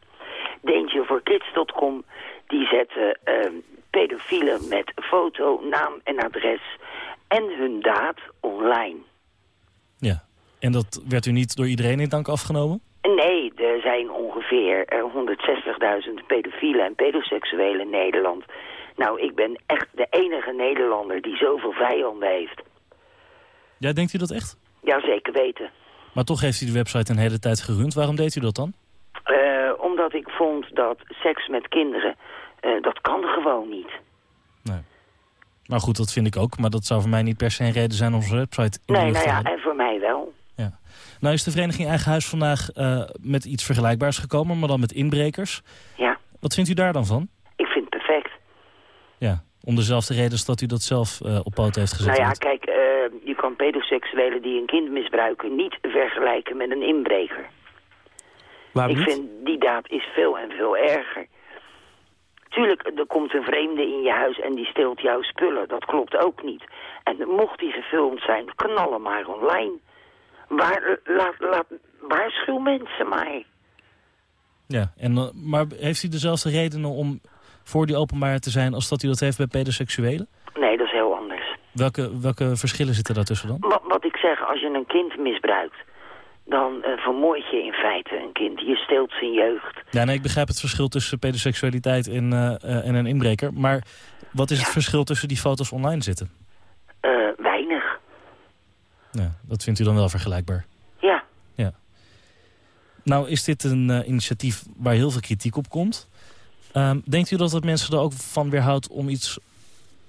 Dangerforkids.com die zette uh, pedofielen met foto, naam en adres en hun daad online. Ja, en dat werd u niet door iedereen in dank afgenomen? Nee, er zijn ongeveer 160.000 pedofielen en pedoseksuelen in Nederland. Nou, ik ben echt de enige Nederlander die zoveel vijanden heeft. Ja, denkt u dat echt? Ja, zeker weten. Maar toch heeft u de website een hele tijd gerund. Waarom deed u dat dan? Uh, omdat ik vond dat seks met kinderen, uh, dat kan gewoon niet. Nee. Maar goed, dat vind ik ook. Maar dat zou voor mij niet per se een reden zijn om zo'n website in Nee, nou ja, en voor mij wel. Ja. Nou is de vereniging Eigen Huis vandaag uh, met iets vergelijkbaars gekomen, maar dan met inbrekers. Ja. Wat vindt u daar dan van? Ik vind het perfect. Ja, om dezelfde reden dat u dat zelf uh, op poot heeft gezet. Nou ja, kijk, uh, je kan pedoseksuelen die een kind misbruiken niet vergelijken met een inbreker. Waarom Ik niet? vind die daad is veel en veel erger. Tuurlijk, er komt een vreemde in je huis en die steelt jouw spullen. Dat klopt ook niet. En mocht die gefilmd zijn, knallen maar online. Waar, laat, laat, waarschuw mensen maar. Ja, en, uh, maar heeft u dezelfde redenen om voor die openbaar te zijn als dat u dat heeft bij pedoseksuelen? Nee, dat is heel anders. Welke, welke verschillen zitten daartussen dan? Wat, wat ik zeg, als je een kind misbruikt, dan uh, vermoord je in feite een kind. Je steelt zijn jeugd. Ja, nee, ik begrijp het verschil tussen pedoseksualiteit en, uh, uh, en een inbreker. Maar wat is ja. het verschil tussen die foto's online zitten? weinig. Ja, dat vindt u dan wel vergelijkbaar? Ja. ja. Nou, is dit een initiatief waar heel veel kritiek op komt? Um, denkt u dat het mensen er ook van weerhoudt om iets,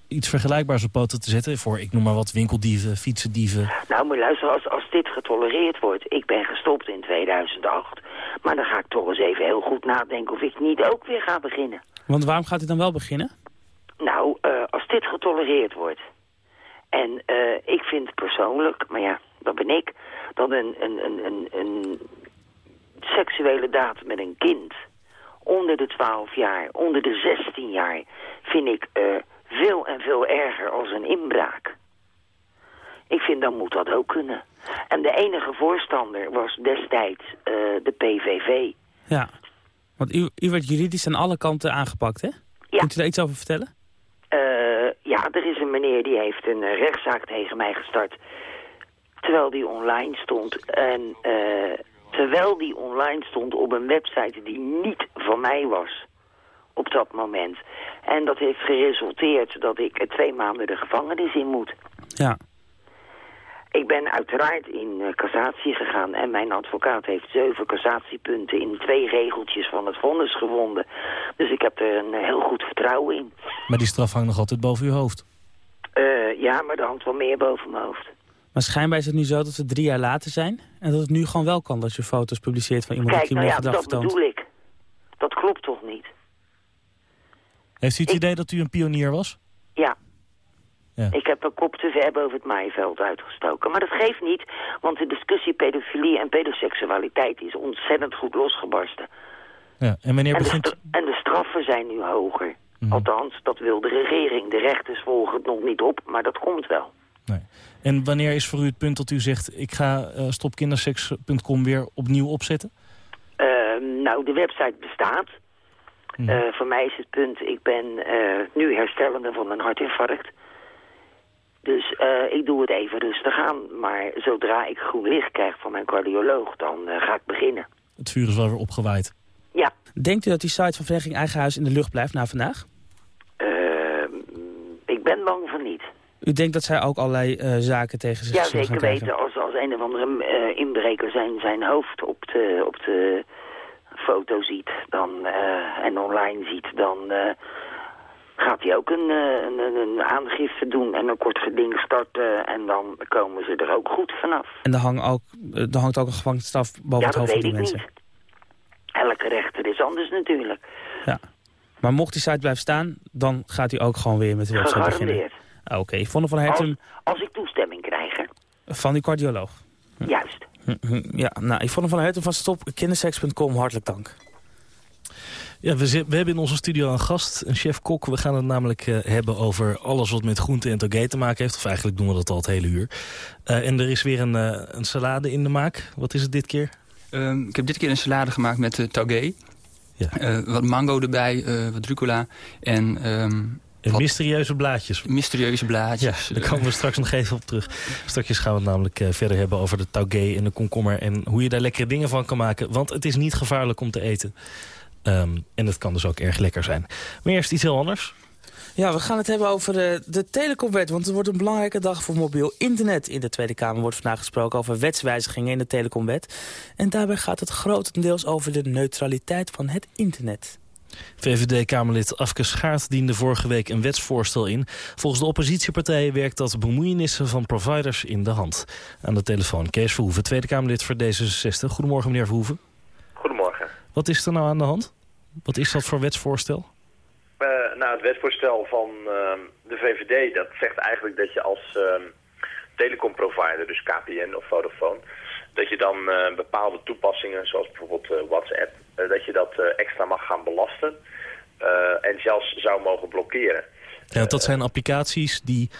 iets vergelijkbaars op poten te zetten? Voor, ik noem maar wat, winkeldieven, fietsendieven. Nou, maar luister, als, als dit getolereerd wordt... Ik ben gestopt in 2008. Maar dan ga ik toch eens even heel goed nadenken of ik niet ook weer ga beginnen. Want waarom gaat u dan wel beginnen? Nou, uh, als dit getolereerd wordt... En uh, ik vind persoonlijk, maar ja, dat ben ik... dat een, een, een, een, een seksuele daad met een kind onder de 12 jaar, onder de 16 jaar, vind ik uh, veel en veel erger als een inbraak. Ik vind dan moet dat ook kunnen. En de enige voorstander was destijds uh, de PVV. Ja, want u, u werd juridisch aan alle kanten aangepakt, hè? Ja. Kunt u daar iets over vertellen? Uh, ja, er is een meneer die heeft een rechtszaak tegen mij gestart... terwijl die online stond. En terwijl die online stond op een website die niet van mij was op dat moment. En dat heeft geresulteerd dat ik twee maanden de gevangenis in moet. Ja. Ik ben uiteraard in uh, cassatie gegaan en mijn advocaat heeft zeven cassatiepunten in twee regeltjes van het vonnis gevonden. Dus ik heb er een uh, heel goed vertrouwen in. Maar die straf hangt nog altijd boven uw hoofd? Uh, ja, maar er hangt wel meer boven mijn hoofd. Maar schijnbaar is het nu zo dat we drie jaar later zijn... en dat het nu gewoon wel kan dat je foto's publiceert van iemand Kijk, die nou crimineel ja, gedrag dat bedoel ik. Dat klopt toch niet? Heeft u het ik... idee dat u een pionier was? Ja. ja. Ik heb een kop te ver boven het maaiveld uitgestoken. Maar dat geeft niet, want de discussie pedofilie en pedoseksualiteit is ontzettend goed losgebarsten. Ja, en wanneer en begint... De en de straffen zijn nu hoger. Mm. Althans, dat wil de regering. De rechters volgen het nog niet op, maar dat komt wel. Nee. En wanneer is voor u het punt dat u zegt... ik ga uh, stopkindersex.com weer opnieuw opzetten? Uh, nou, de website bestaat. Uh, voor mij is het punt, ik ben uh, nu herstellende van een hartinfarct. Dus uh, ik doe het even rustig aan. Maar zodra ik groen licht krijg van mijn cardioloog, dan ga ik beginnen. Het vuur is wel weer opgewaaid. Ja. Denkt u dat die site van Vereniging Eigen Huis in de lucht blijft na vandaag? ik ben bang van niet. U denkt dat zij ook allerlei uh, zaken tegen zich ja, zullen gaan krijgen? Ja, zeker weten. Als, als een of andere uh, inbreker zijn, zijn hoofd op de, op de foto ziet dan, uh, en online ziet... dan gaat hij ook een, een, een, aangifte doen en een kort geding starten... en dan komen ze er ook goed vanaf. En er, hangt ook, er hangt ook een gevangenisstraf boven het hoofd van die mensen? Niet. Elke rechter is anders natuurlijk. Ja. Maar mocht die site blijven staan, dan gaat hij ook gewoon weer met de website beginnen? Ah, oké, okay. Vonne van Hertum... Als, als, ik toestemming krijg, hè? Van die cardioloog? Hm. Juist. Hm, hm. Ja, nou, Yvonne van Hertum van Stop, kindersex.com, hartelijk dank. Ja, we, we, hebben in onze studio een gast, een chef-kok. We gaan het namelijk uh, hebben over alles wat met groente en toge te maken heeft. Of eigenlijk doen we dat al het hele uur. Uh, en er is weer een, uh, een salade in de maak. Wat is het dit keer? Um, ik heb dit keer een salade gemaakt met uh, tauge. Ja. wat mango erbij, wat rucola en... Um, en mysterieuze blaadjes. Mysterieuze blaadjes. Ja, daar komen we straks nog even op terug. Straks gaan we het namelijk uh, verder hebben over de tauge en de komkommer... en hoe je daar lekkere dingen van kan maken. Want het is niet gevaarlijk om te eten. Um, en het kan dus ook erg lekker zijn. Maar eerst iets heel anders. Ja, we gaan het hebben over de, de telecomwet. Want het wordt een belangrijke dag voor mobiel internet. In de Tweede Kamer wordt vandaag gesproken over wetswijzigingen in de telecomwet. En daarbij gaat het grotendeels over de neutraliteit van het internet. VVD-Kamerlid Afke Schaart diende vorige week een wetsvoorstel in. Volgens de oppositiepartijen werkt dat bemoeienissen van providers in de hand. Aan de telefoon Kees Verhoeven, Tweede Kamerlid voor D66. Goedemorgen, meneer Verhoeven. Goedemorgen. Wat is er nou aan de hand? Wat is dat voor wetsvoorstel? Uh, nou, het wetsvoorstel van uh, de VVD, dat zegt eigenlijk dat je als uh, telecomprovider, dus KPN of Vodafone, dat je dan uh, bepaalde toepassingen, zoals bijvoorbeeld uh, WhatsApp, uh, dat je dat extra mag gaan belasten en zelfs zou mogen blokkeren. Ja, dat zijn applicaties die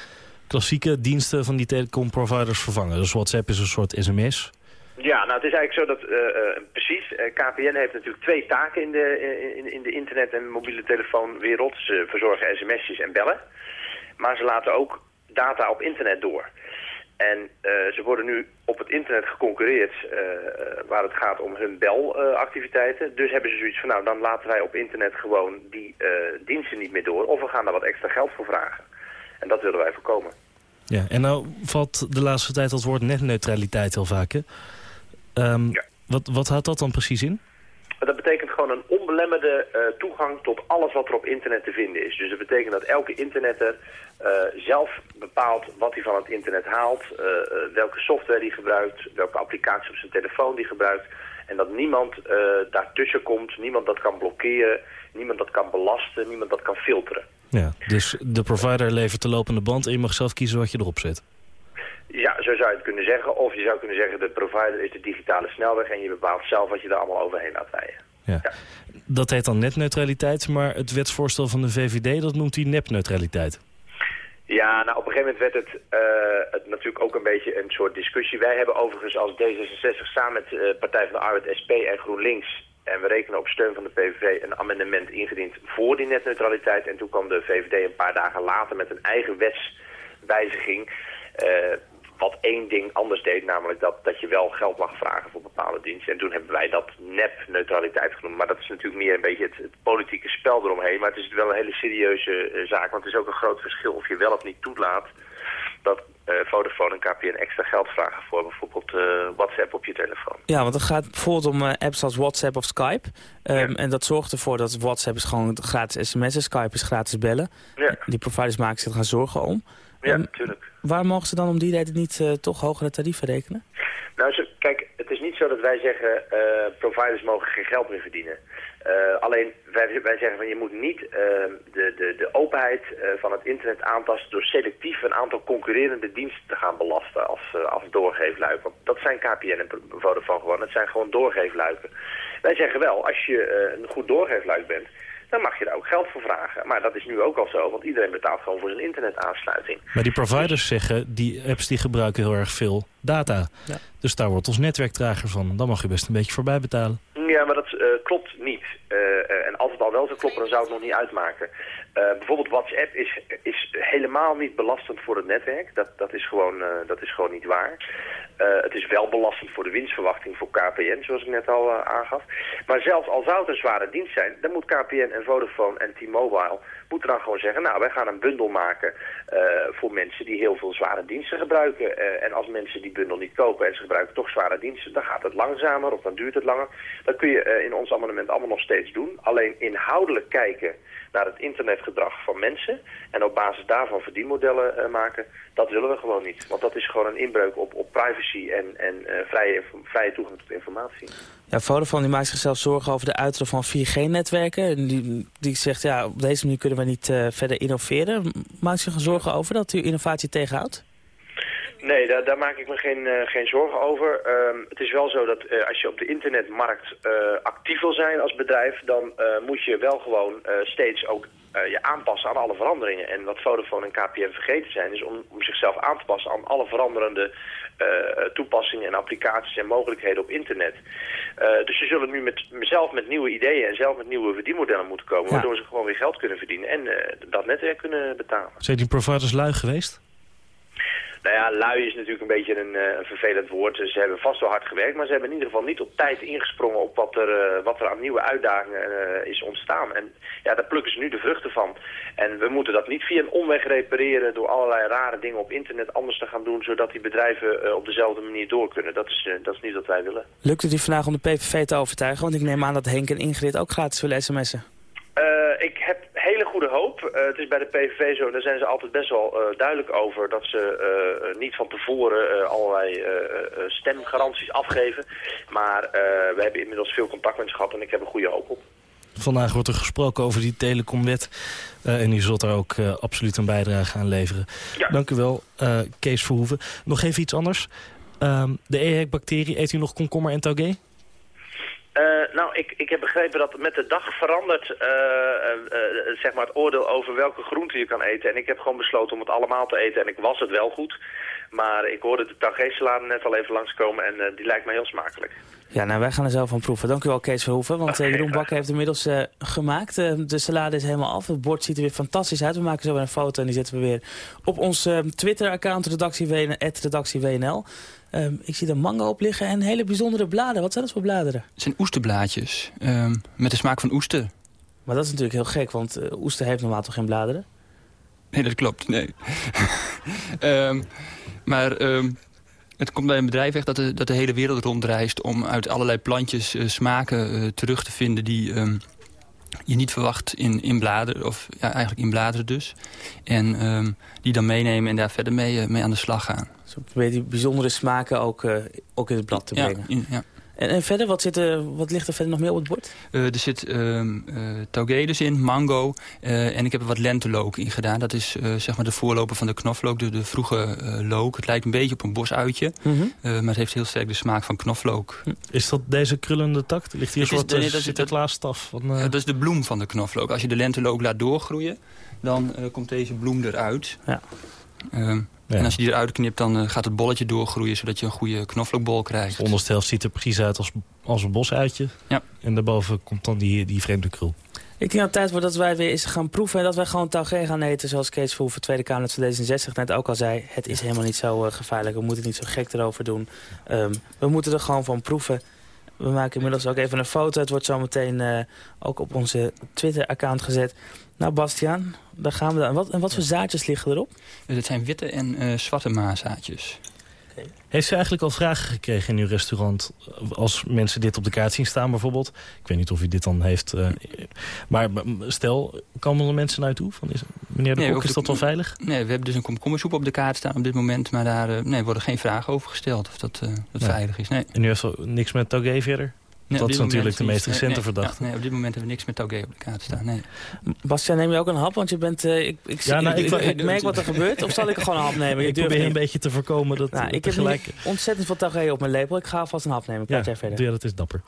klassieke diensten van die telecomproviders vervangen. Dus WhatsApp is een soort sms. Ja, nou het is eigenlijk zo dat, precies, KPN heeft natuurlijk twee taken in de, in, in de internet- en mobiele telefoonwereld. Ze verzorgen sms'jes en bellen, maar ze laten ook data op internet door. En uh, ze worden nu op het internet geconcurreerd uh, waar het gaat om hun belactiviteiten. Dus hebben ze zoiets van, nou dan laten wij op internet gewoon die diensten niet meer door. Of we gaan daar wat extra geld voor vragen. En dat willen wij voorkomen. Ja, en nou valt de laatste tijd dat woord netneutraliteit heel vaak, hè? Um, ja. wat, wat houdt dat dan precies in? Dat betekent gewoon een onbelemmerde uh, toegang tot alles wat er op internet te vinden is. Dus dat betekent dat elke internetter uh, zelf bepaalt wat hij van het internet haalt, uh, welke software hij gebruikt, welke applicatie op zijn telefoon die gebruikt. En dat niemand daartussen komt, niemand dat kan blokkeren, niemand dat kan belasten, niemand dat kan filteren. Ja, dus de provider levert de lopende band en je mag zelf kiezen wat je erop zet. Ja, zo zou je het kunnen zeggen. Of je zou kunnen zeggen, de provider is de digitale snelweg... en je bepaalt zelf wat je er allemaal overheen laat rijden. Ja. ja. Dat heet dan netneutraliteit, maar het wetsvoorstel van de VVD... dat noemt hij nepneutraliteit. Ja, nou op een gegeven moment werd het, uh, het natuurlijk ook een beetje een soort discussie. Wij hebben overigens als D66 samen met uh, Partij van de Arbeid, SP en GroenLinks... en we rekenen op steun van de PVV een amendement ingediend voor die netneutraliteit. En toen kwam de VVD een paar dagen later met een eigen wetswijziging... Uh, wat één ding anders deed, namelijk dat, dat je wel geld mag vragen voor bepaalde diensten. En toen hebben wij dat nep-neutraliteit genoemd. Maar dat is natuurlijk meer een beetje het, het, politieke spel eromheen. Maar het is wel een hele serieuze uh, zaak, want het is ook een groot verschil of je wel of niet toelaat dat uh, Vodafone en KPN extra geld vragen voor bijvoorbeeld uh, WhatsApp op je telefoon. Ja, want het gaat bijvoorbeeld om uh, apps als WhatsApp of Skype. Um, ja. En dat zorgt ervoor dat WhatsApp is gewoon gratis sms'en, Skype is gratis bellen. Ja. Die providers maken zich gaan zorgen om. Ja, natuurlijk. Waar mogen ze dan om die reden niet uh, toch hogere tarieven rekenen? Nou, kijk, het is niet zo dat wij zeggen... Uh, providers mogen geen geld meer verdienen. Uh, alleen, wij, wij zeggen van je moet niet de, de, de openheid van het internet aantasten... door selectief een aantal concurrerende diensten te gaan belasten als, als doorgeefluik. Want dat zijn KPN en Vodafone gewoon. Dat zijn gewoon doorgeefluiken. Wij zeggen wel, als je een goed doorgeefluik bent dan mag je daar ook geld voor vragen. Maar dat is nu ook al zo, want iedereen betaalt gewoon voor zijn internetaansluiting. Maar die providers zeggen, die apps die gebruiken heel erg veel data. Ja. Dus daar wordt ons netwerk trager van. Dan mag je best een beetje voorbij betalen. Ja, maar dat uh, klopt niet. Uh, en als het al wel notenklopper, dan zou het nog niet uitmaken. Eh, bijvoorbeeld WhatsApp is, is helemaal niet belastend voor het netwerk. Dat, dat, is, gewoon, eh, dat is gewoon niet waar. Uh, het is wel belastend voor de winstverwachting voor KPN, zoals ik net al aangaf. Maar zelfs al zou het een zware dienst zijn, dan moet KPN en Vodafone en T-Mobile moeten dan gewoon zeggen, nou, wij gaan een bundel maken voor mensen die heel veel zware diensten gebruiken. en als mensen die bundel niet kopen en ze gebruiken toch zware diensten, dan gaat het langzamer of dan duurt het langer. Dat kun je in ons amendement allemaal nog steeds doen. Alleen inhoudelijk kijken naar het internetgedrag van mensen en op basis daarvan verdienmodellen maken, dat willen we gewoon niet. Want dat is gewoon een inbreuk op, op privacy en, en uh, vrije, vrije toegang tot informatie. Ja, Vodafone die maakt zichzelf zorgen over de uitrol van 4G-netwerken. Die, die zegt, ja, op deze manier kunnen we niet uh, verder innoveren. Maakt zich zorgen over dat u innovatie tegenhoudt? Nee, daar, daar, maak ik me geen, uh, geen zorgen over. Um, het is wel zo dat uh, als je op de internetmarkt uh, actief wil zijn als bedrijf... dan moet je wel gewoon steeds ook je aanpassen aan alle veranderingen. En wat Vodafone en KPN vergeten zijn... is om, om zichzelf aan te passen aan alle veranderende toepassingen en applicaties en mogelijkheden op internet. dus ze zullen nu met, zelf met nieuwe ideeën en zelf met nieuwe verdienmodellen moeten komen... Ja. waardoor ze gewoon weer geld kunnen verdienen en dat netwerk kunnen betalen. Zijn die providers lui geweest? Nou ja, lui is natuurlijk een beetje een, uh, een, vervelend woord. Ze hebben vast wel hard gewerkt, maar ze hebben in ieder geval niet op tijd ingesprongen op wat er, uh, wat er aan nieuwe uitdagingen uh, is ontstaan. En ja, daar plukken ze nu de vruchten van. En we moeten dat niet via een omweg repareren door allerlei rare dingen op internet anders te gaan doen, zodat die bedrijven op dezelfde manier door kunnen. Dat is, dat is niet wat wij willen. Lukt het u vandaag om de PVV te overtuigen? Want ik neem aan dat Henk en Ingrid ook gratis willen sms'en. ik heb hoop. Uh, het is bij de PVV zo, daar zijn ze altijd best wel uh, duidelijk over... dat ze uh, niet van tevoren allerlei stemgaranties afgeven. Maar we hebben inmiddels veel contact met ze gehad en ik heb een goede hoop op. Vandaag wordt er gesproken over die telecomwet. en u zult daar ook absoluut een bijdrage aan leveren. Ja. Dank u wel, Kees Verhoeven. Nog even iets anders. Ehm, de EHEC-bacterie, eet u nog komkommer en taugé? Uh, nou, ik, ik heb begrepen dat met de dag verandert uh, uh, zeg maar het oordeel over welke groenten je kan eten. En ik heb gewoon besloten om het allemaal te eten en ik was het wel goed. Maar ik hoorde de tagé-salade net al even langskomen en die lijkt me heel smakelijk. Ja, nou wij gaan er zelf van proeven. Dank u wel Kees Verhoeven, want okay, Jeroen Bakker heeft inmiddels gemaakt. de salade is helemaal af, het bord ziet er weer fantastisch uit. We maken zo weer een foto en die zetten we weer op ons Twitter-account, redactie, redactie WNL. Um, ik zie er mango op liggen en hele bijzondere bladeren. Wat zijn dat voor bladeren? Het zijn oesterblaadjes, um, met de smaak van oester. Maar dat is natuurlijk heel gek, want uh, oester heeft normaal toch geen bladeren? Nee, dat klopt, nee. um, maar het komt bij een bedrijf echt dat de, dat de hele wereld rondreist... om uit allerlei plantjes uh, smaken uh, terug te vinden die je niet verwacht in, in bladeren, of ja, eigenlijk in bladeren dus. En um, die dan meenemen en daar verder mee, mee aan de slag gaan. Zo probeer die bijzondere smaken ook, uh, ook in het blad te brengen. Ja, ja. En, en, verder, wat, zit er, wat ligt er verder nog meer op het bord? Uh, er zit um, uh, taugé dus in, mango. Uh, en ik heb er wat lentelook in gedaan. Dat is zeg maar de voorloper van de knoflook, de, de vroege look. Het lijkt een beetje op een bosuitje. Mm -hmm. maar het heeft heel sterk de smaak van knoflook. Is dat deze krullende tak? Ligt hier een soort nee, dat, Sinterklaasstaf? Van, dat is de bloem van de knoflook. Als je de lentelook laat doorgroeien, dan komt deze bloem eruit. Ja. Uh, ja. En als je die eruit knipt, dan uh, gaat het bolletje doorgroeien... zodat je een goede knoflookbol krijgt. De onderste helft ziet er precies uit als, als een bosuitje. Ja. En daarboven komt dan die, die vreemde krul. Ik denk dat het tijd wordt dat wij weer eens gaan proeven... en dat wij gewoon taugé gaan eten, zoals Kees Verhoeven, Tweede Kamer van D66 net ook al zei. Het is helemaal niet zo uh, gevaarlijk, we moeten niet zo gek erover doen. Um, we moeten er gewoon van proeven. We maken inmiddels ook even een foto. Het wordt zometeen uh, ook op onze Twitter-account gezet. Nou, Bastiaan, daar gaan we dan. En wat, en wat voor zaadjes liggen erop? Dat zijn witte en uh, zwarte maazaadjes. Okay. Heeft u eigenlijk al vragen gekregen in uw restaurant... als mensen dit op de kaart zien staan bijvoorbeeld? Ik weet niet of u dit dan heeft. Uh, maar stel, komen er mensen naar u toe? Van, is, meneer de nee, Kok, is dat wel veilig? Nee, we hebben dus een komkommersoep op de kaart staan op dit moment... maar daar uh, nee, worden geen vragen over gesteld of dat, dat nee. veilig is. Nee. En u heeft niks met Taugé verder? Nee, dat is natuurlijk de meest recente nee, verdachte. Nee, op dit moment hebben we niks met Taugé op de kaart staan. Nee. Bastiaan, neem je ook een hap? Want je bent... Uh, ik, ik, ja, nou, ik, ik, ik, merk wat er gebeurt. Of zal ik er gewoon een hap nemen? Ik, probeer een beetje te voorkomen dat nou, Ik tegelijk... heb ontzettend veel Taugé op mijn lepel. Ik ga alvast een hap nemen. Praat ja, jij verder. Ja, dat is dapper.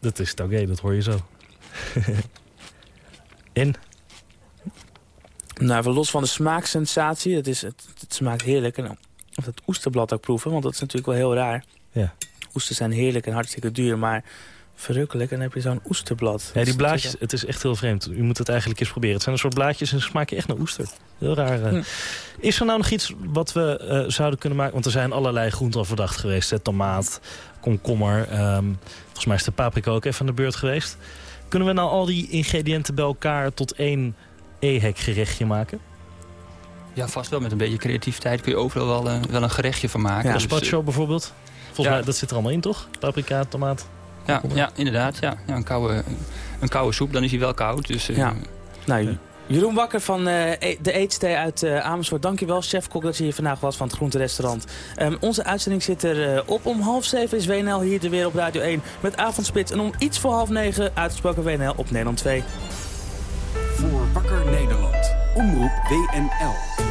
Dat is Taugé, dat hoor je zo. en? Nou, even los van de smaaksensatie. Dat is, het, het smaakt heerlijk. En of dat oesterblad ook proeven, want dat is natuurlijk wel heel raar. Ja. Oesters zijn heerlijk en hartstikke duur, maar Verrukkelijk. En dan heb je zo'n oesterblad. Ja, die blaadjes, het is echt heel vreemd. U moet het eigenlijk eens proberen. Het zijn een soort blaadjes en ze smaken echt naar oester. Heel raar. eh. Hm. Is er nou nog iets wat we eh, zouden kunnen maken? Want er zijn allerlei groenten al verdacht geweest. Hè? Tomaat, komkommer. ehm, volgens mij is de paprika ook even aan de beurt geweest. Kunnen we nou al die ingrediënten bij elkaar tot één EHEC gerechtje maken? Ja, vast wel. Met een beetje creativiteit kun je overal wel, eh, wel een gerechtje van maken. Ja, Dus, bijvoorbeeld? Volgens ja. mij, dat zit er allemaal in, toch? Paprika, tomaat. Ja, ja inderdaad. Ja. Ja, een, koude, een koude soep, dan is hij wel koud. Dus, eh, Ja. Nou, Jeroen Bakker van eh, E- de Eetstee uit eh, Amersfoort. Dankjewel, chef-kok, dat je hier vandaag was van het groenterestaurant. Ehm, onze uitzending zit er op. Om half zeven is WNL hier de weer op Radio 1 met Avondspits. En om iets voor half negen uitgesproken WNL op Nederland 2. Voor Wakker Nederland. Omroep WNL.